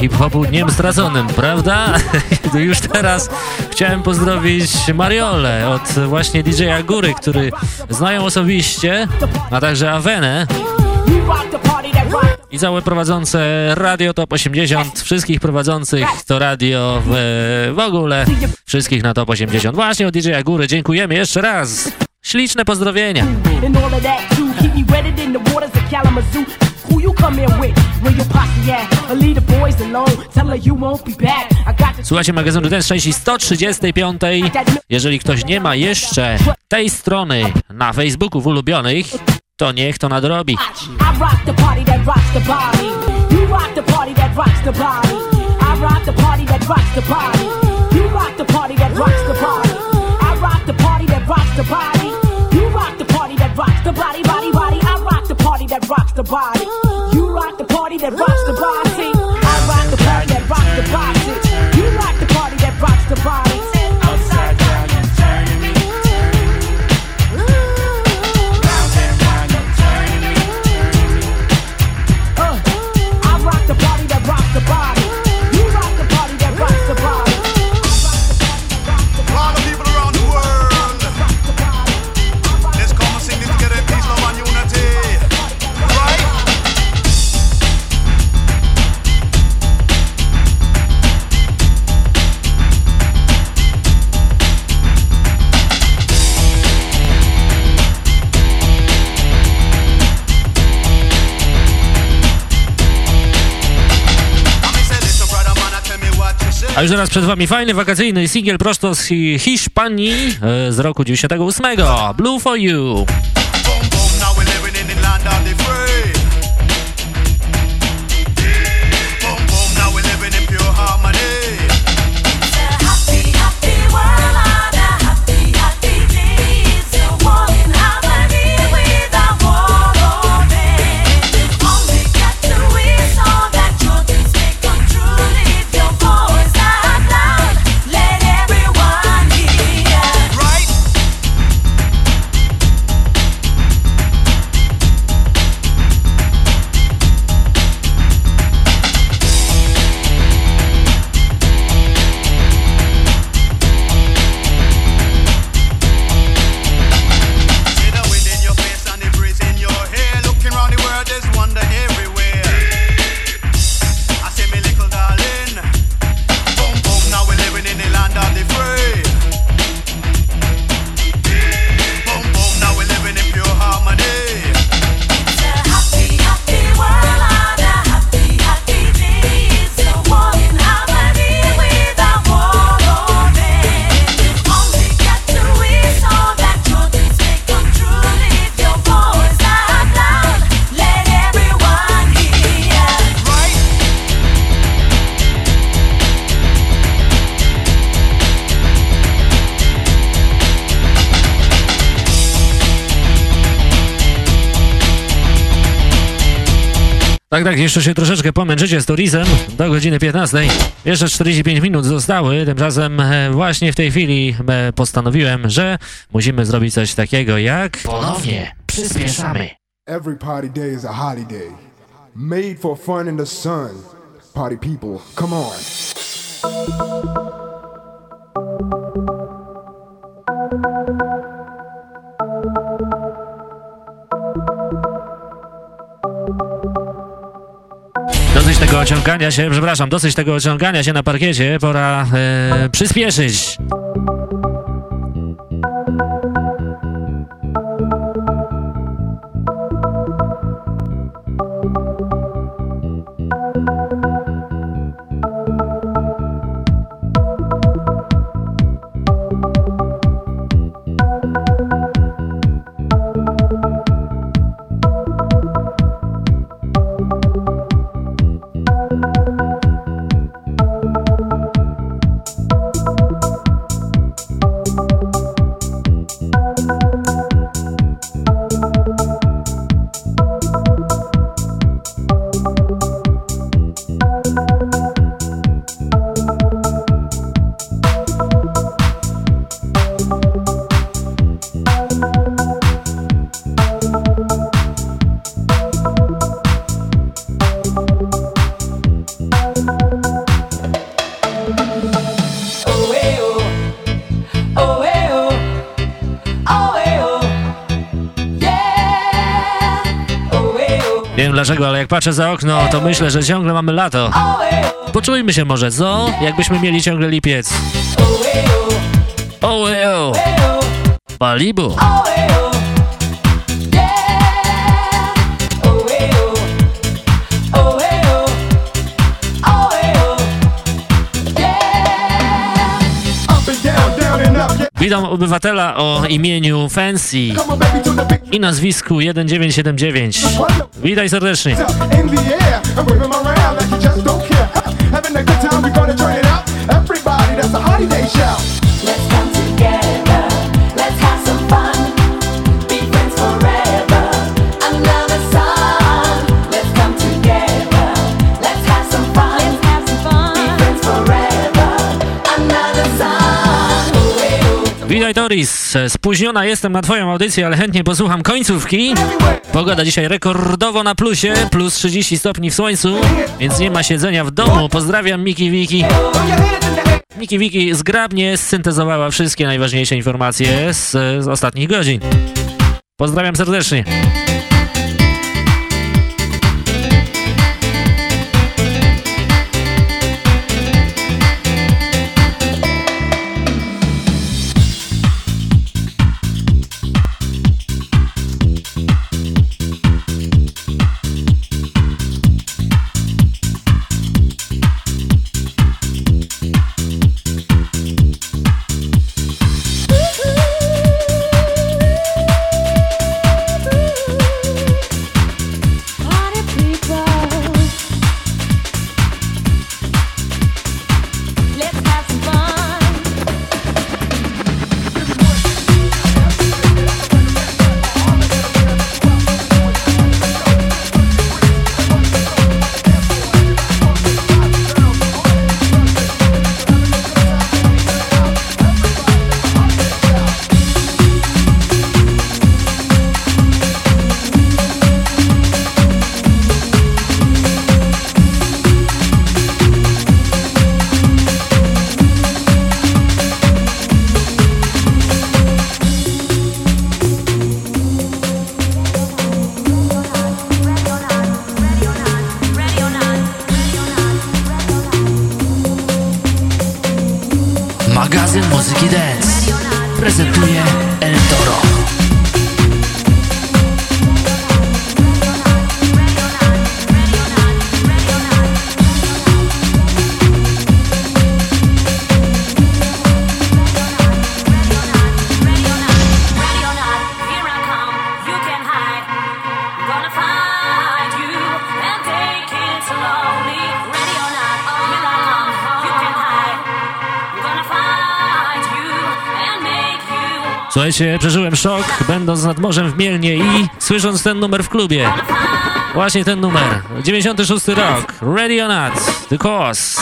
hip-hopu dniem straconym, prawda? Już teraz chciałem pozdrowić Mariole od właśnie DJ-a Góry, który znają osobiście, a także Awenę i całe prowadzące Radio Top 80, wszystkich prowadzących to radio w, w ogóle, wszystkich na Top 80. Właśnie od DJ-a Góry dziękujemy jeszcze raz. Śliczne pozdrowienia. Who you come in with? Where your posse at? Leave the boys alone. Tell her you won't be back. Słuchajcie magazynu Jeżeli ktoś nie ma jeszcze tej strony na Facebooku w ulubionych, to niech to nadrobi. I rock the party that rocks the body. You rock the party that rocks the body, body, body. that rocks the body. You rock the party that rocks the body. I rock the party that rocks the body. A już teraz przed wami fajny wakacyjny singiel prosto z Hiszpanii e, z roku 98. Blue for you. Tak, tak, jeszcze się troszeczkę pomęczycie z Turizem do godziny 15. Jeszcze 45 minut zostały, tymczasem e, właśnie w tej chwili e, postanowiłem, że musimy zrobić coś takiego jak... Ponownie przyspieszamy. Every party day is a holiday. Made for fun in the sun. Party people, come on. Tego ociągania się, przepraszam, dosyć tego ociągania się na parkiecie, pora e, przyspieszyć. Patrzę za okno, to myślę, że ciągle mamy lato. Poczujmy się może, co? Jakbyśmy mieli ciągle lipiec. Oeo! Palibu! Witam obywatela o imieniu Fancy i nazwisku 1979. Witaj serdecznie. Having a good time, we gonna turn it out. Everybody, that's a holiday. Witaj Toris, spóźniona jestem na twoją audycję, ale chętnie posłucham końcówki. Pogoda dzisiaj rekordowo na plusie, plus 30 stopni w słońcu, więc nie ma siedzenia w domu. Pozdrawiam Miki Wiki. Miki Wiki zgrabnie syntezowała wszystkie najważniejsze informacje z, z ostatnich godzin. Pozdrawiam serdecznie. Przeżyłem szok, będąc nad morzem w Mielnie i słysząc ten numer w klubie. Właśnie ten numer. 96 rok. Ready or not. The Cause.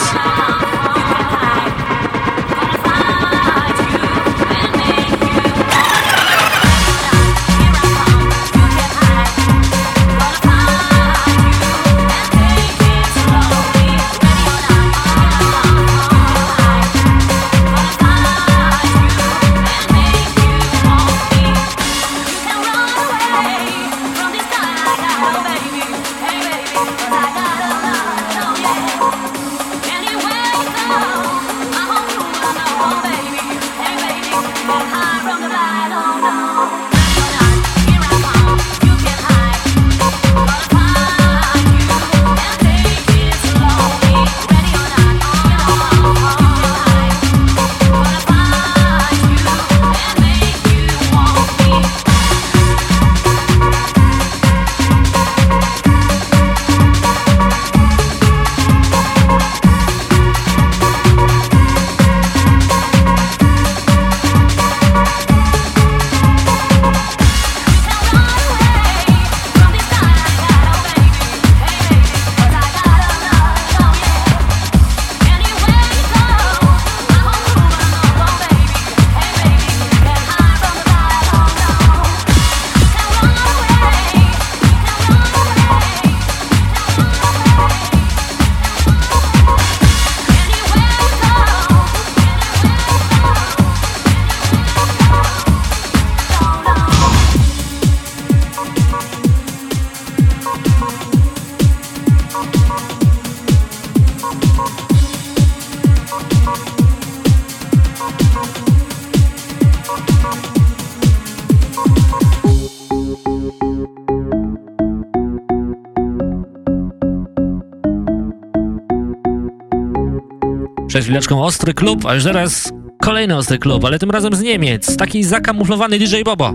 Chwileczką ostry klub, a już zaraz kolejny ostry klub, ale tym razem z Niemiec. Taki zakamuflowany DJ Bobo.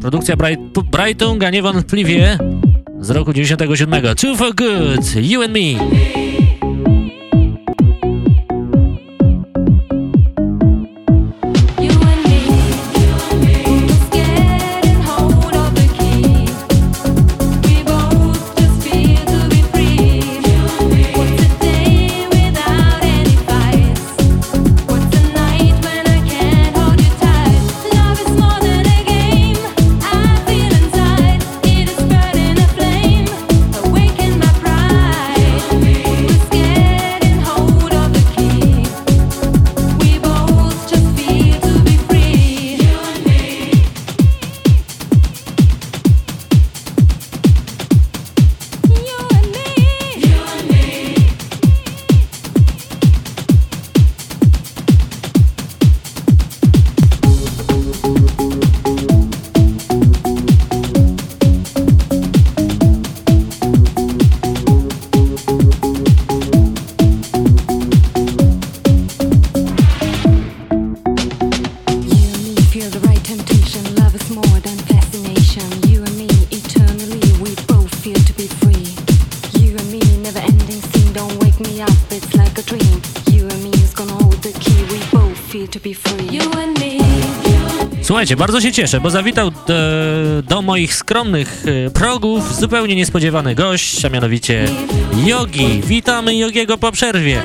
Produkcja Bright Brightunga niewątpliwie z roku 97. Two for good, you and me. Bardzo się cieszę, bo zawitał do, do moich skromnych e, progów zupełnie niespodziewany gość, a mianowicie Yogi. Witamy Yogiego po przerwie.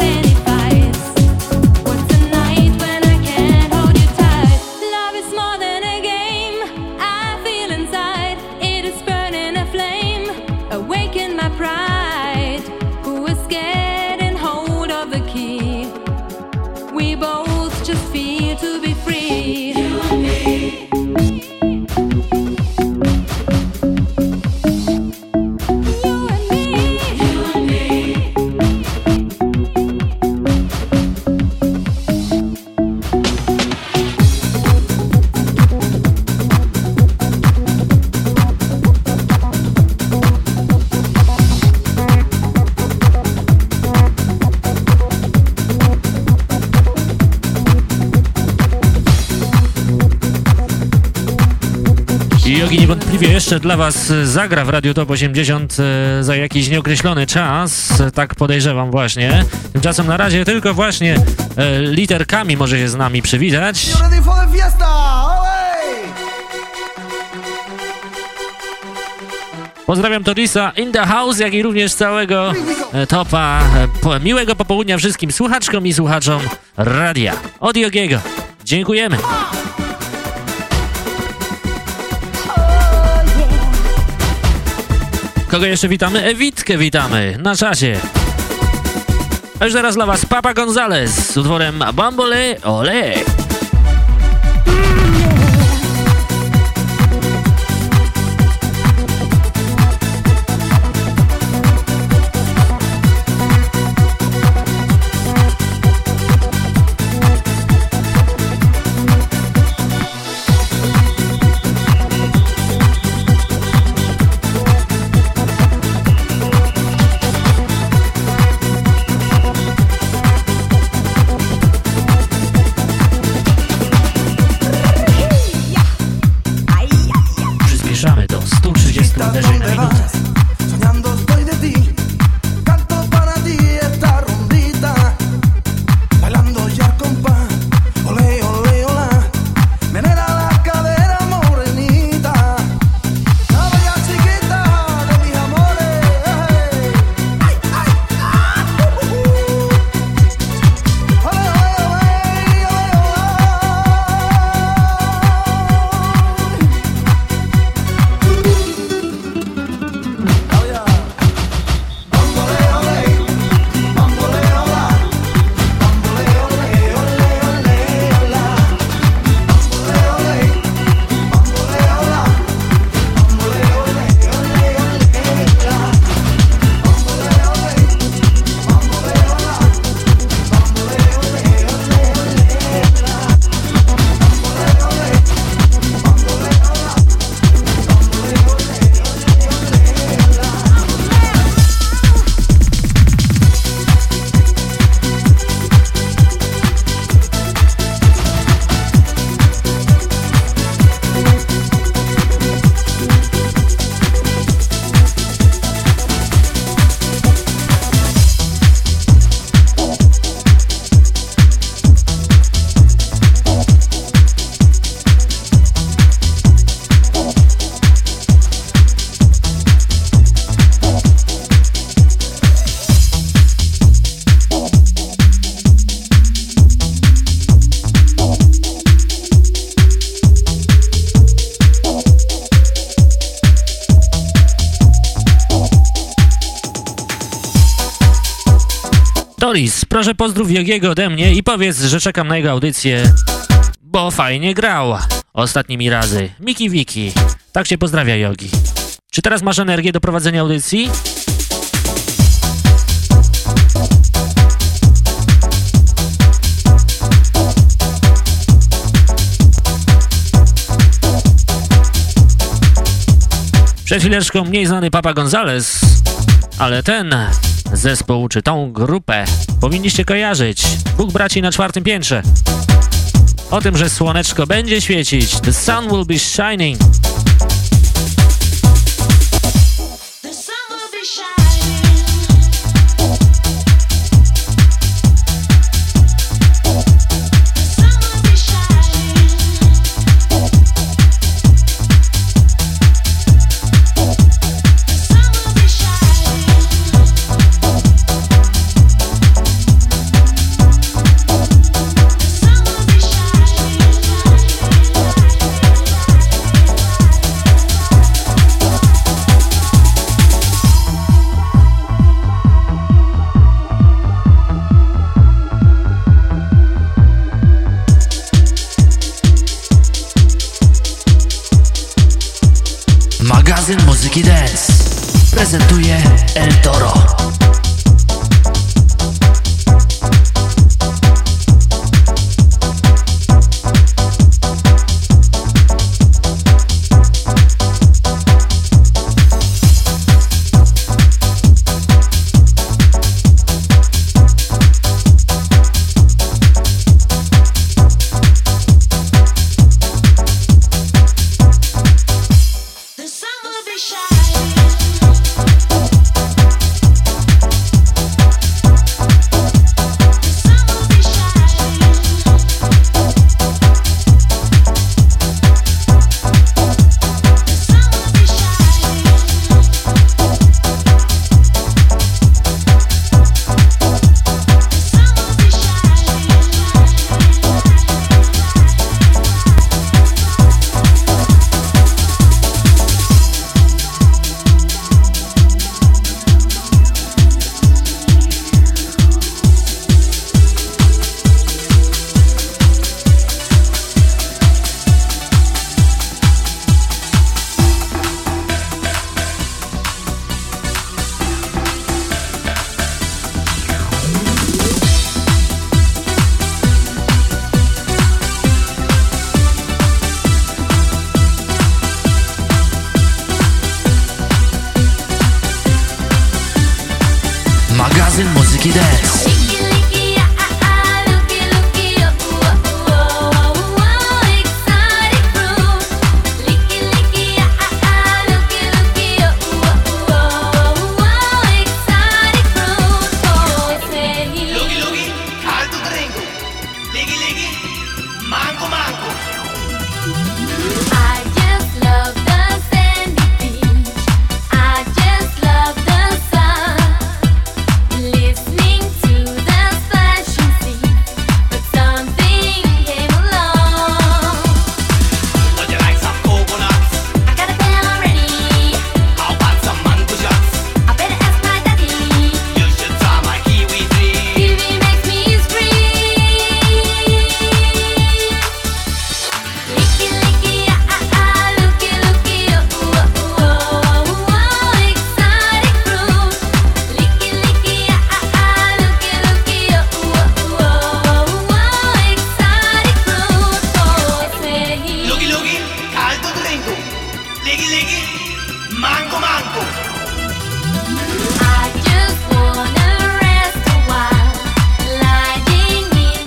Jeszcze dla Was zagra w Radio Top 80 e, za jakiś nieokreślony czas, tak podejrzewam właśnie. Tymczasem na razie tylko właśnie e, literkami może się z nami przywitać. Pozdrawiam Torisa in the house, jak i również całego topa. Miłego popołudnia wszystkim słuchaczkom i słuchaczom radia od Jogiego. Dziękujemy. Kogo jeszcze witamy? Ewitkę witamy na czasie. A już teraz dla Was Papa Gonzalez z utworem Bambole Ole. Proszę pozdrów Jogiego ode mnie i powiedz, że czekam na jego audycję, bo fajnie grał ostatnimi razy. Miki Wiki. Tak się pozdrawia Jogi. Czy teraz masz energię do prowadzenia audycji? Przed chwileczką mniej znany Papa Gonzales, ale ten zespół czy tą grupę powinniście kojarzyć. Dwóch braci na czwartym piętrze. O tym, że słoneczko będzie świecić. The sun will be shining.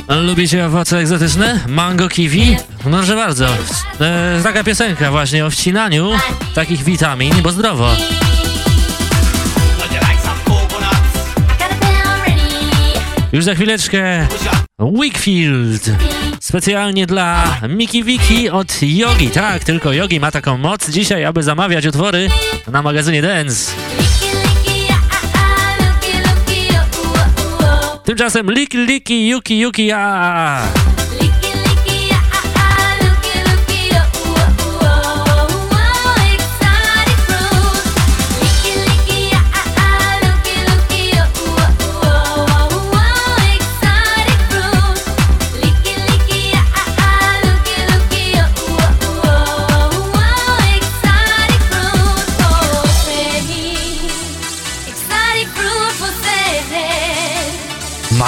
Lubicie owoce egzotyczne? Mango, kiwi? No bardzo. E, taka piosenka właśnie o wcinaniu takich witamin, bo zdrowo. Już za chwileczkę Wakefield. Specjalnie dla Miki Wiki od Yogi. Tak, tylko Yogi ma taką moc dzisiaj, aby zamawiać utwory na magazynie Dance. Tymczasem Liki Liki Yuki Yuki ja.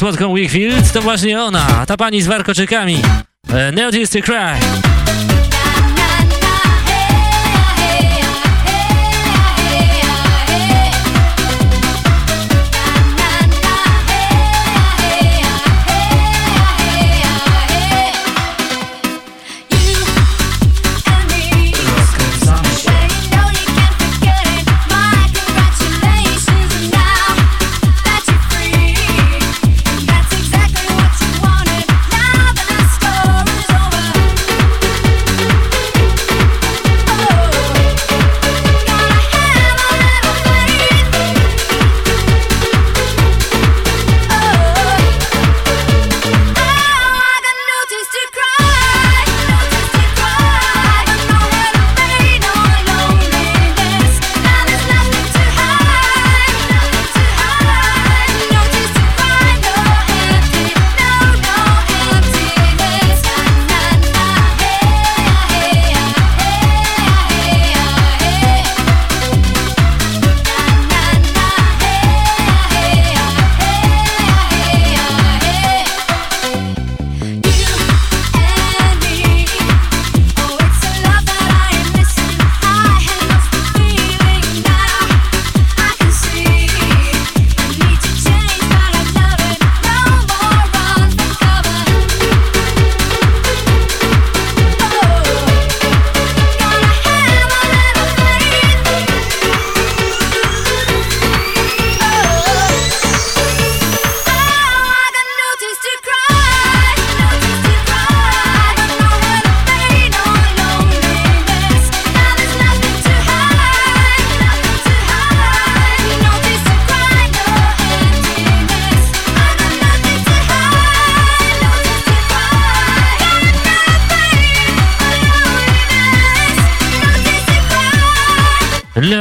Słodką Wickfield? To właśnie ona, ta pani z warkoczykami. E, Notice to Cry.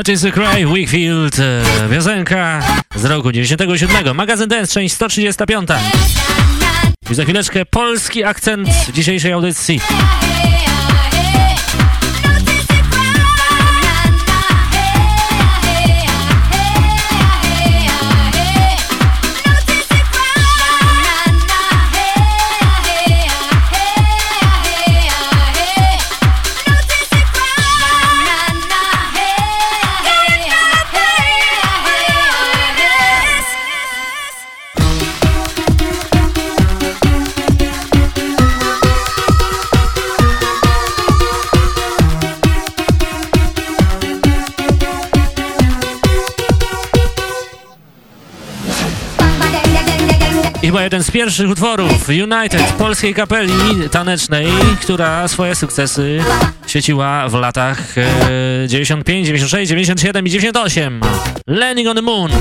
To Cry, Wickfield, e, piosenka z roku 97. Magazyn Dance, część 135. I za chwileczkę polski akcent dzisiejszej audycji. Chyba jeden z pierwszych utworów United, polskiej kapeli tanecznej, która swoje sukcesy świeciła w latach e, 95, 96, 97 i 98. Landing on the Moon.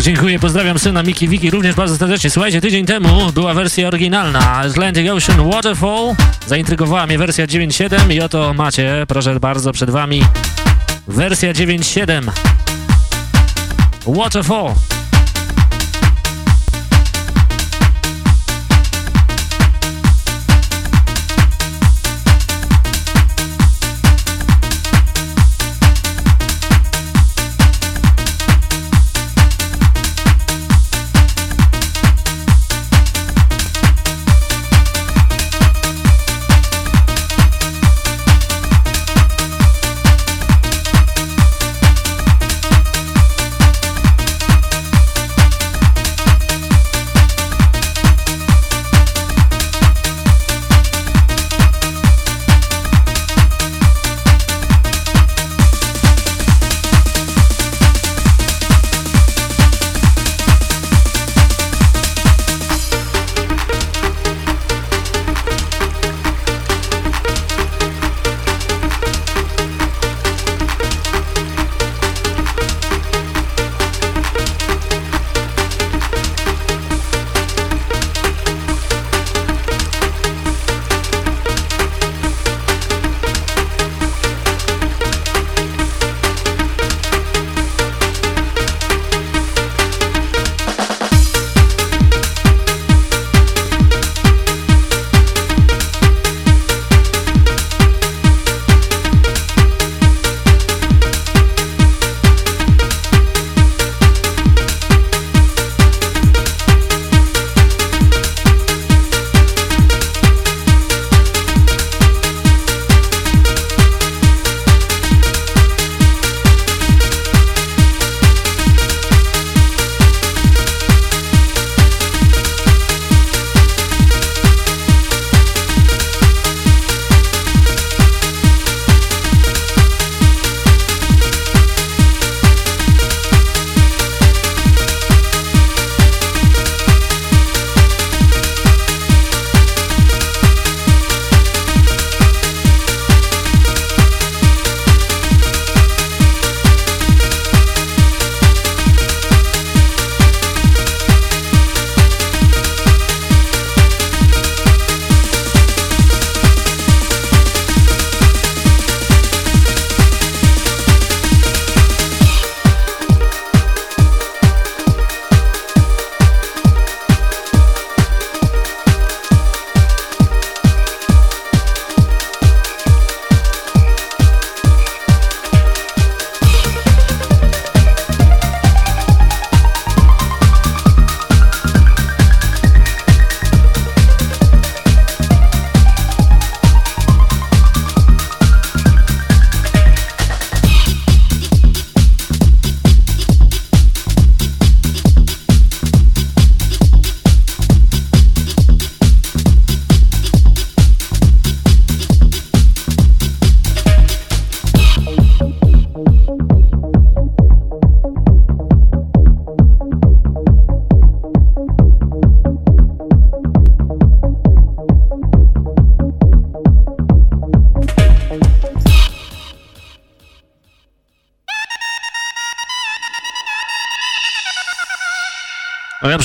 Tak, dziękuję, pozdrawiam syna Miki Wiki również bardzo serdecznie. Słuchajcie, tydzień temu była wersja oryginalna Atlantic Ocean Waterfall. Zaintrygowała mnie wersja 9.7 i oto macie, proszę bardzo, przed wami wersja 9.7 Waterfall.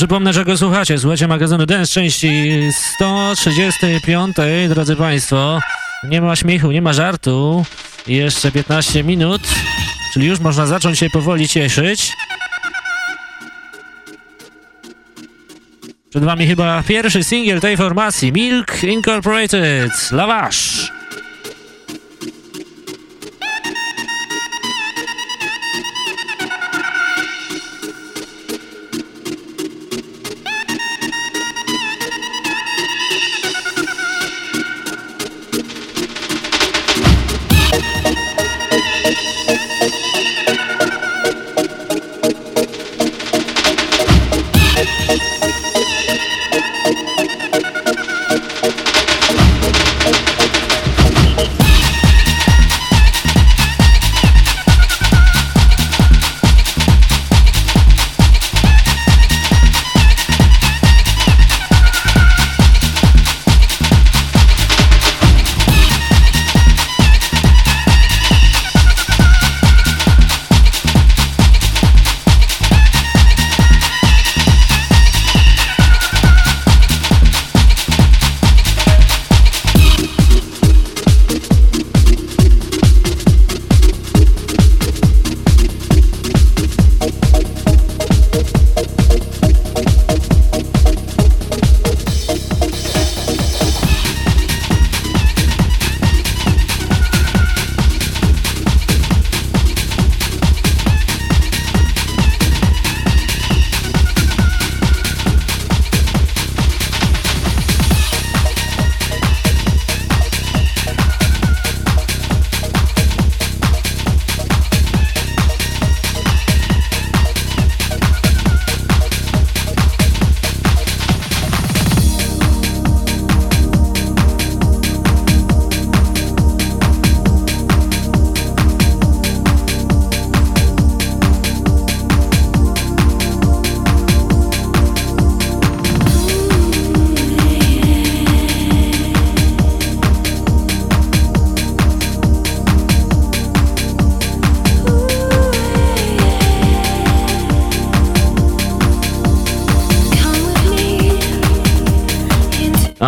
Przypomnę, że go słuchacie. Słuchacie magazynu Dance części 135, drodzy Państwo. Nie ma śmiechu, nie ma żartu. Jeszcze 15 minut, czyli już można zacząć się powoli cieszyć. Przed Wami chyba pierwszy singiel tej formacji, Milk Incorporated, Lavash.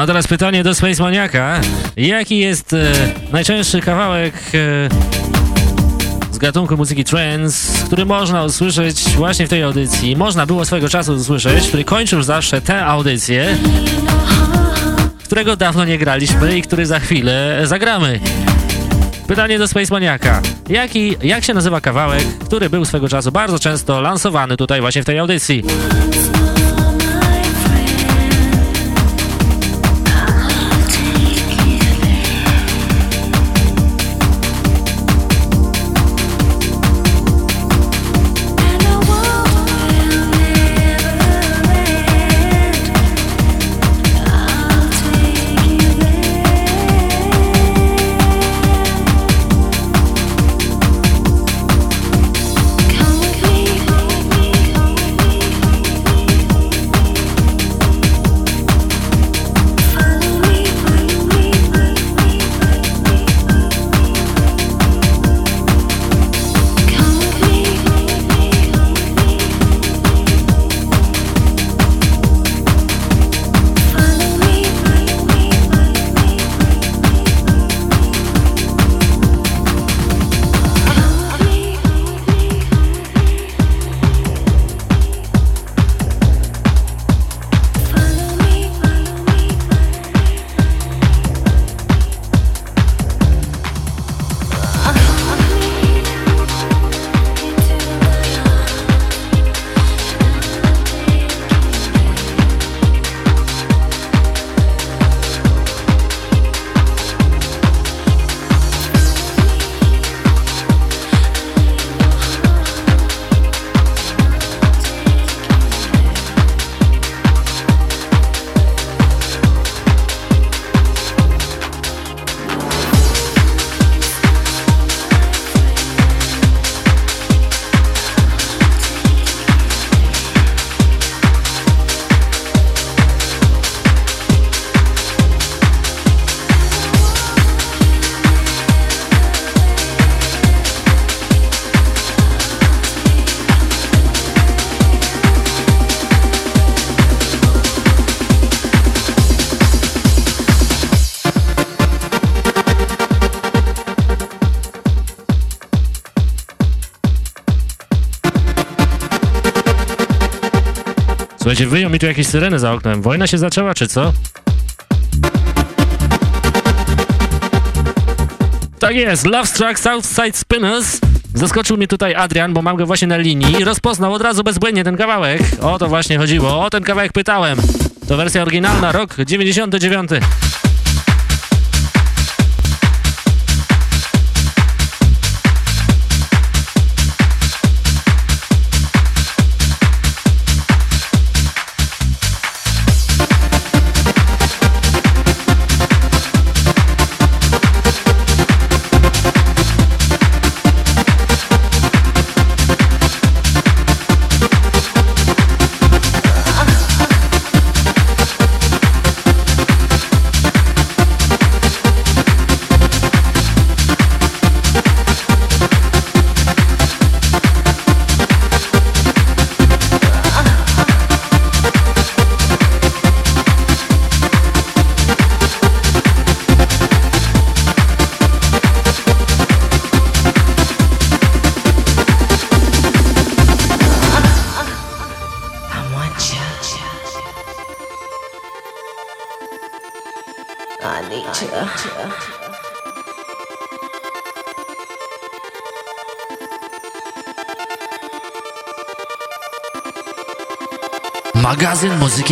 A teraz pytanie do Space Maniaka. Jaki jest e, najczęstszy kawałek e, z gatunku muzyki trance, który można usłyszeć właśnie w tej audycji? Można było swego czasu usłyszeć, który kończył zawsze tę audycję, którego dawno nie graliśmy i który za chwilę zagramy. Pytanie do Space Maniaka. Jaki, jak się nazywa kawałek, który był swego czasu bardzo często lansowany tutaj właśnie w tej audycji? Słuchajcie, wyją mi tu jakieś syreny za oknem. Wojna się zaczęła, czy co? Tak jest, Love Struck Southside Spinners. Zaskoczył mnie tutaj Adrian, bo mam go właśnie na linii i rozpoznał od razu bezbłędnie ten kawałek. O to właśnie chodziło, o ten kawałek pytałem. To wersja oryginalna, rok 99.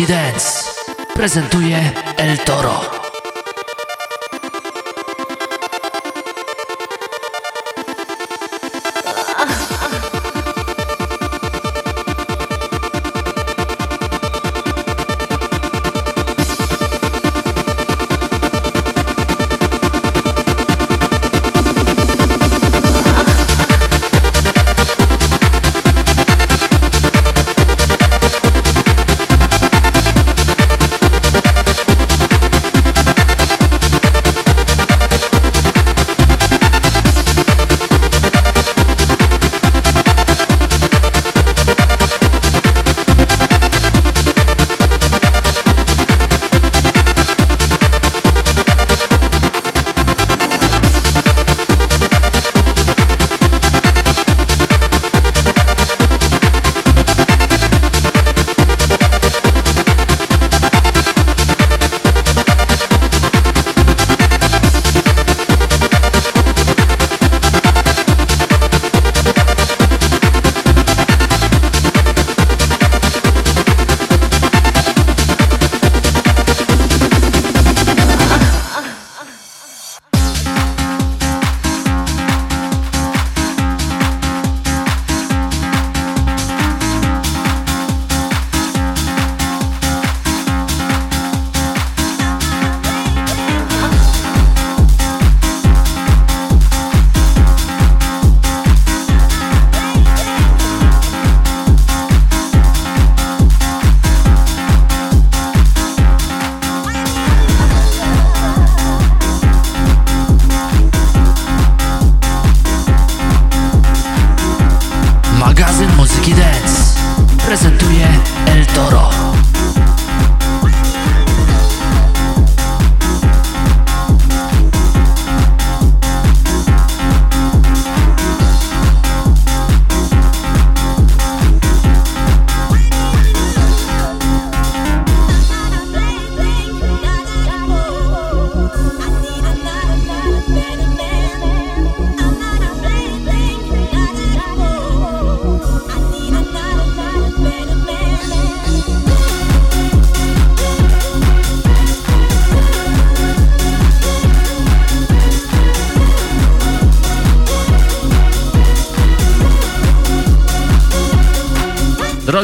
Dance prezentuje El Toro.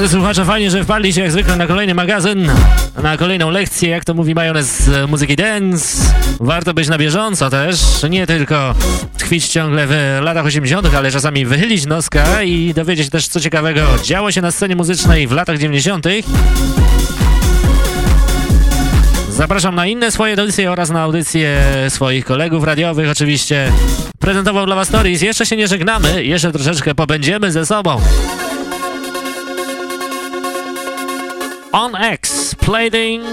Drodzy słuchacze, fajnie, że wpadliście jak zwykle na kolejny magazyn, na kolejną lekcję, jak to mówi majonez z muzyki dance. Warto być na bieżąco też, nie tylko tkwić ciągle w latach 80., ale czasami wychylić noska i dowiedzieć też, co ciekawego działo się na scenie muzycznej w latach 90. Zapraszam na inne swoje audycje oraz na audycje swoich kolegów radiowych oczywiście. Prezentował dla Was Stories. Jeszcze się nie żegnamy, jeszcze troszeczkę pobędziemy ze sobą. On X, Playding,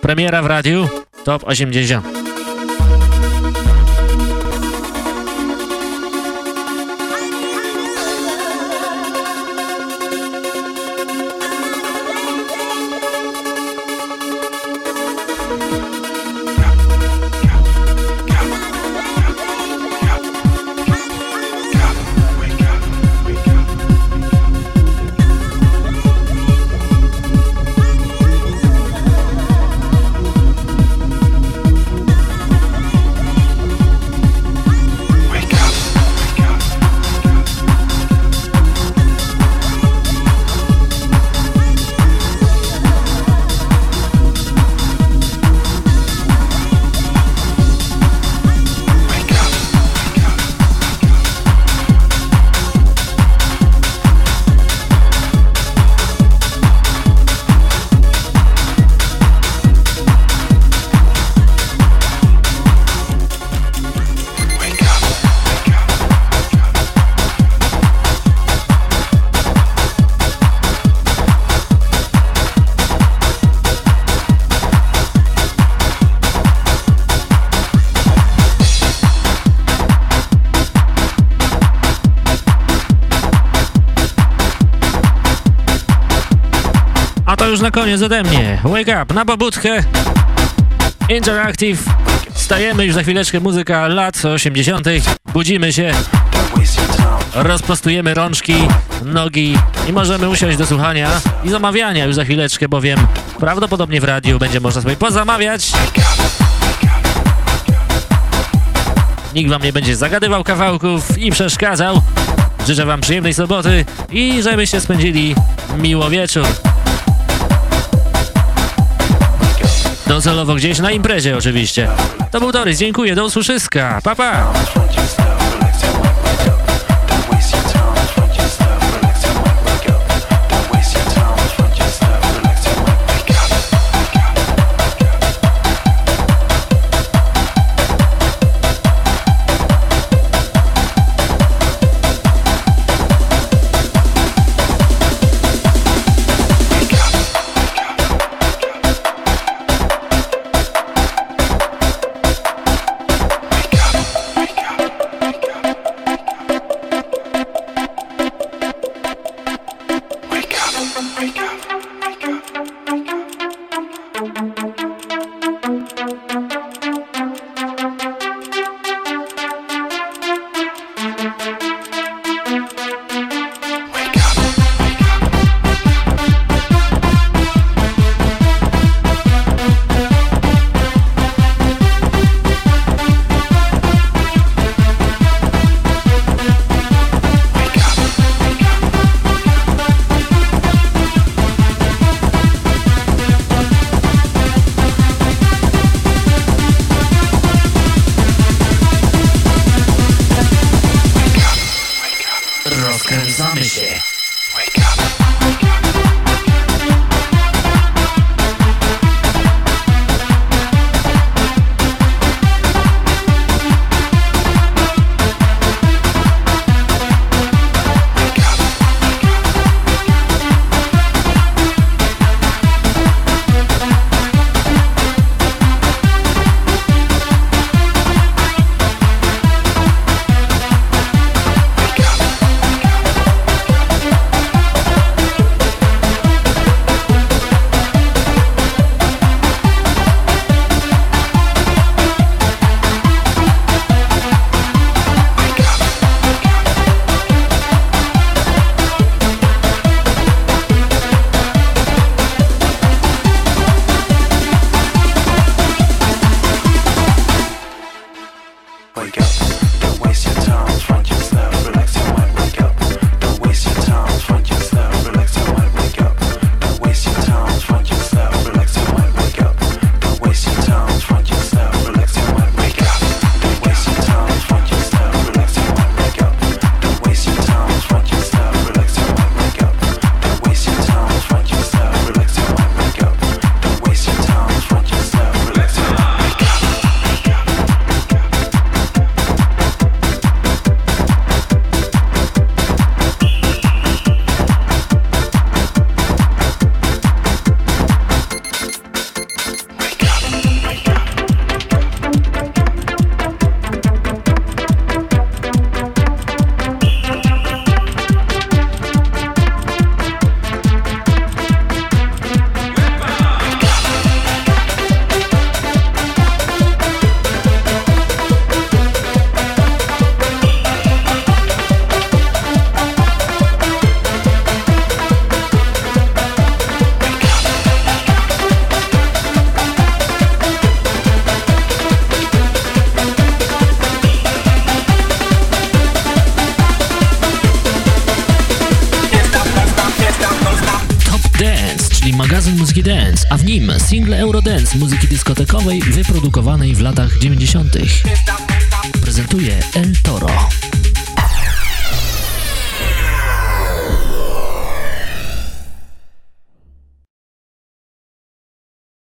premiera w radiu, top 80. koniec ode mnie. Wake up, na babutkę. Interactive. Stajemy już za chwileczkę muzyka lat 80. Budzimy się. Rozprostujemy rączki, nogi i możemy usiąść do słuchania i zamawiania już za chwileczkę, bowiem prawdopodobnie w radiu będzie można sobie pozamawiać. Nikt wam nie będzie zagadywał kawałków i przeszkadzał. Życzę wam przyjemnej soboty i żebyście spędzili miło wieczór. Docelowo gdzieś na imprezie oczywiście. To był Torys, dziękuję, do usłyszyska, pa pa!